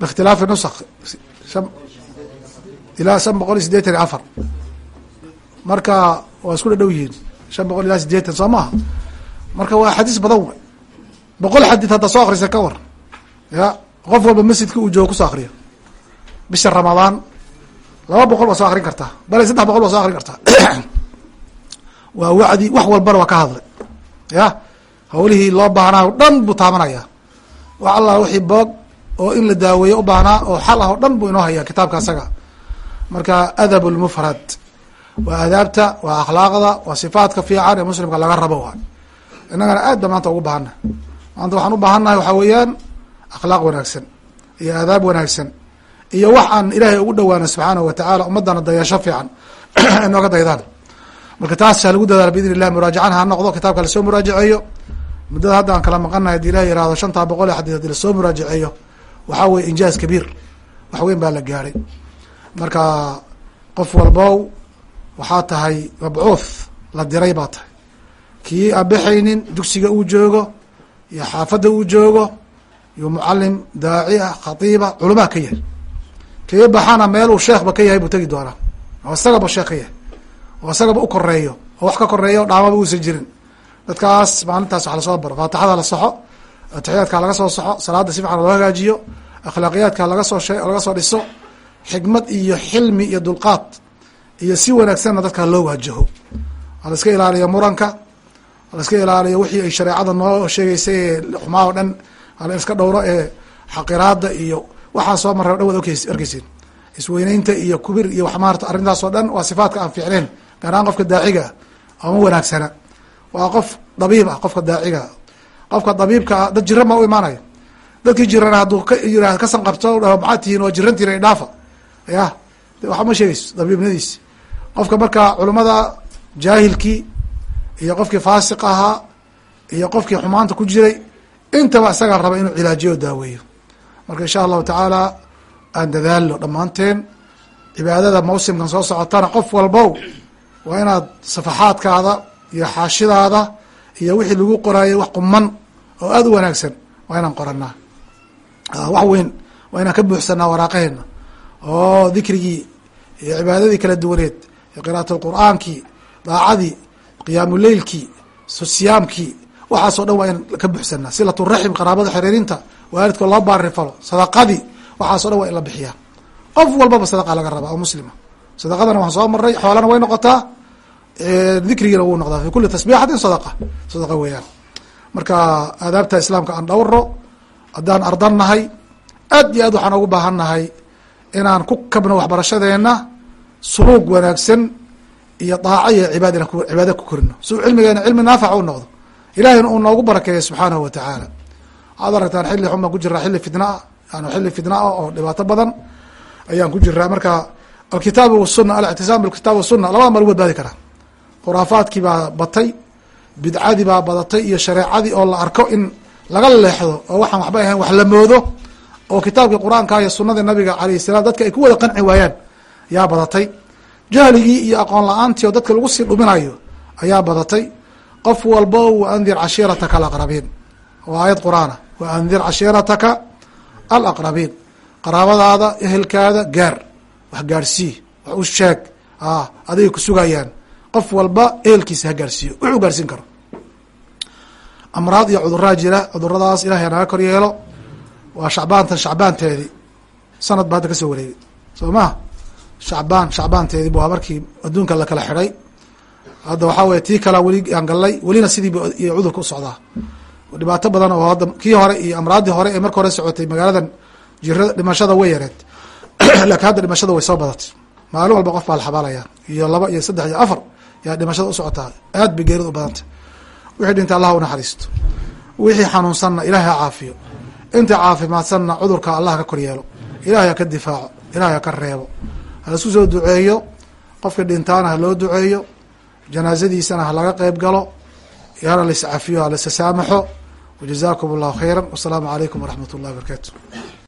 biikhtilaafi nusak an ilaa shan boqol iyo sideetan iyo afar marka waa isku dhadhow yihiin shan boqol ilaa sideetan soo maaha marka waa xadiis badan wey boqol xadiid hadda soo akrisa ka war ya qof walba masjidka uu joogo ku soo akriyo bisha ramadaan laba boqol baa soo akrin kartaa bale saddex boqol baa soo akrin kartaa waa wacdi wax walbana waa ka hadlay ya hawlihii loo baahnaa o dhan buu taabanaya. Wax allah wixii boog oo in la daaweeyo u baahnaa oo xal ah oo dhan buu inoo hayaa kitaabka asaga. Marka adab lmufrad waa adaabta waa akhlaaqda waa sifaadka fiican ee muslimka laga rabo waay. Innagana aad ba maanta ugu baahana maanta waxaan u baahannahay waxaa weeyaan akhlaaq wanaagsan iyo aadaab wanaagsan iyo wax aan ilaahay ugu dhawaana subxaanahu watacaala ummadana dayasho fiican inooga daydaan marka taas ha lagu dadaalo biidn illah muraajacan ha noqdo kitaabka la soo muraajaceeyo muddada hadda aan kala maqannahay haddii ilah yihahdo shantaa boqol ee xadiis haddii la soo muraajaceeyo waxaa weye injaaz kabiir. Wax weyn baa la gaadhay marka qof walbow waxaa tahay mabcuuth la diray baa tahay. Kii aan baxaynin dugsiga uu joogo iyo xaafadda uu joogo iyo mucalim daaci ah khatiiba culamaa ka yahay. Kii baxana meeluu sheekhba ka yahay buu tegi doonaa. Oo isagaba sheekh ka yahay. Oo isagaba u koreeyo oo wax ka koreeyo dhaamaba uusan jirin dadkaas maalintaas wax la soo baro faatixada la soxo atixiyaadka laga soo soxo salaada si fiican loo hagaajiyo akhlaaqiyaadka laga soo laga soo dhiso xikmad iyo xilmi iyo dulqaad iyo si wanaagsanna dadka loo waajaho. Ha la iska ilaaliyo muranka ha la iska ilaaliyo wixii ay shareecada noo sheegeysay ee xumaa o dhan hala iska dhowro ee xaqiraada iyo waxaa soo marra o dhan waad oks arkeysin isweyneynta iyo kubir iyo wax maarta arrintaas oo dhan waa sifaadka aan fiicneen gaar ahaan qofka daaciga ah ama wanaagsana waa qof dabiib ah qofka daaciga qofka dabiibka ah dad jiran baa u imaanaya. Dadkii jirana hadduu ka yirah ka sanqabto dhaho maxaad tihiin waa jirantiina idhaafa ya waxa ma sheegeyso dabiibnadiisi qofka marka culimmada jaahilkii iyo qofkii faasiq ahaa iyo qofkii xumaanta ku jiray intaba isagaa raba inuu cilaajiyo o daaweeyo. Marka insha allahu tacaala aan dadaalno dhammaanteen. Cibaadada mawsimkan soo socotana qof walbow waa inaad safaxaadkaada iyo xaashidaada iyo wixii lagu qoraayo wax quman oo aada u wanaagsan waa inaan qoranaa wax weyn waa inaan ka buuxsanaa waraaqaheena oo dikrigii iyo cibaadadii kala duwaneed iyo qiraat lqur'aankii daacadii qiyaamuleylkii siyaamkii waxaasoo dhan waa in ka buuxsanaa silaturaxim qaraabada xiriirinta waalidka loo baarifalo sadaqadii waxaaso dhan waa in la bixiyaa. Qof walbaba sadaqa laga rabaa oo muslima. Sadaqadana waan soo maray xoolana way noqotaa dikrigiina wuu noqdaa fi kuli tasbiixatin sadaqa. Sadaqa weeyaan. Marka aadaabta islaamka aan dhowro haddaan ardan nahay aad iyo aad waxaan ugu baahan nahay inaan ku kabno waxbarashadeena suluug wanaagsan iyo daaco iyo cibaad cibaada ku korino. Si cilmigeena cilmi naafac u noqdo ilahayna uu noogu barakeeya subxaanahu wa tacaala. Waxaad aragtaan xilli xun ku jiraa xilli fitnaa yani xilli fitna ah oo dhibaato badan ayaan ku jiraa marka alkitaab wasuna alictisaam bilkitaab wasuna labada ma lagu badbaadi karaa khuraafaadkii baa batay bidcadii baa badatay iyo shareecadii oo la arko in laga leexdo oo waxaan waxba ahayn wax la moodo oo kitaabkii qur'aanka iyo sunadii nabiga alayh salam dadka ay ku wada qanci waayaan yaa badatay. Jahligii iyo aqoon la'aantii oo dadka lagu sii dhuminayo ayaa badatay. Qof walbo wa andir cashiirataka alaqrabiin. Waa aayad qur'aana wa andir cashiirataka alaqrabiin. Qaraabadaada ehelkaada gaar. Wax gaarsii wax u sheeg. Adigay ku sugayaan qof walba ehelkiisa ha gaarsiiyo wuxuu gaarsiin karo. Amraad iyo cuduraa jira cuduradaas ilahay naga kor yeelo. Waa shacbaantan shacbaanteedii sanad ba hadda ka soo wareegay. Soo ma shacbaan shacbaanteedii bu markii adduunka lakala xidhay hadda waxaa weye tii kalea weli aan gallay welina sidiiba iyo cudurka u dhibaato badan oo hadda kii hore iyo amraaddii hore ee marka hore socotay magaaladan jirada dhimashada way yareed. Laakiin hadda dhimashada way soo badatay. Maalin walba qof baa la xabaalaya iyo laba iyo saddex iyo afar yaa dhimashada usocotaa aad bay geerida u badantay. Wixii dhinta allah u naxariisto. Wixii xanuunsanna ilahay ha caafiyo. Inta caafimaadsanna cudurka allah ka kor yeelo ilahay ha ka difaaco. Ilahay ha ka reebo. Halaisku soo duceeyo. Qofka dhintaana ha loo duceeyo. Janaazadiisana ha laga qeyb galo. Hana laiscafiyo ha laisa saamaxo wajazakum allahu khayra wasalaamu calaykum waraxmat ullahi barakaatu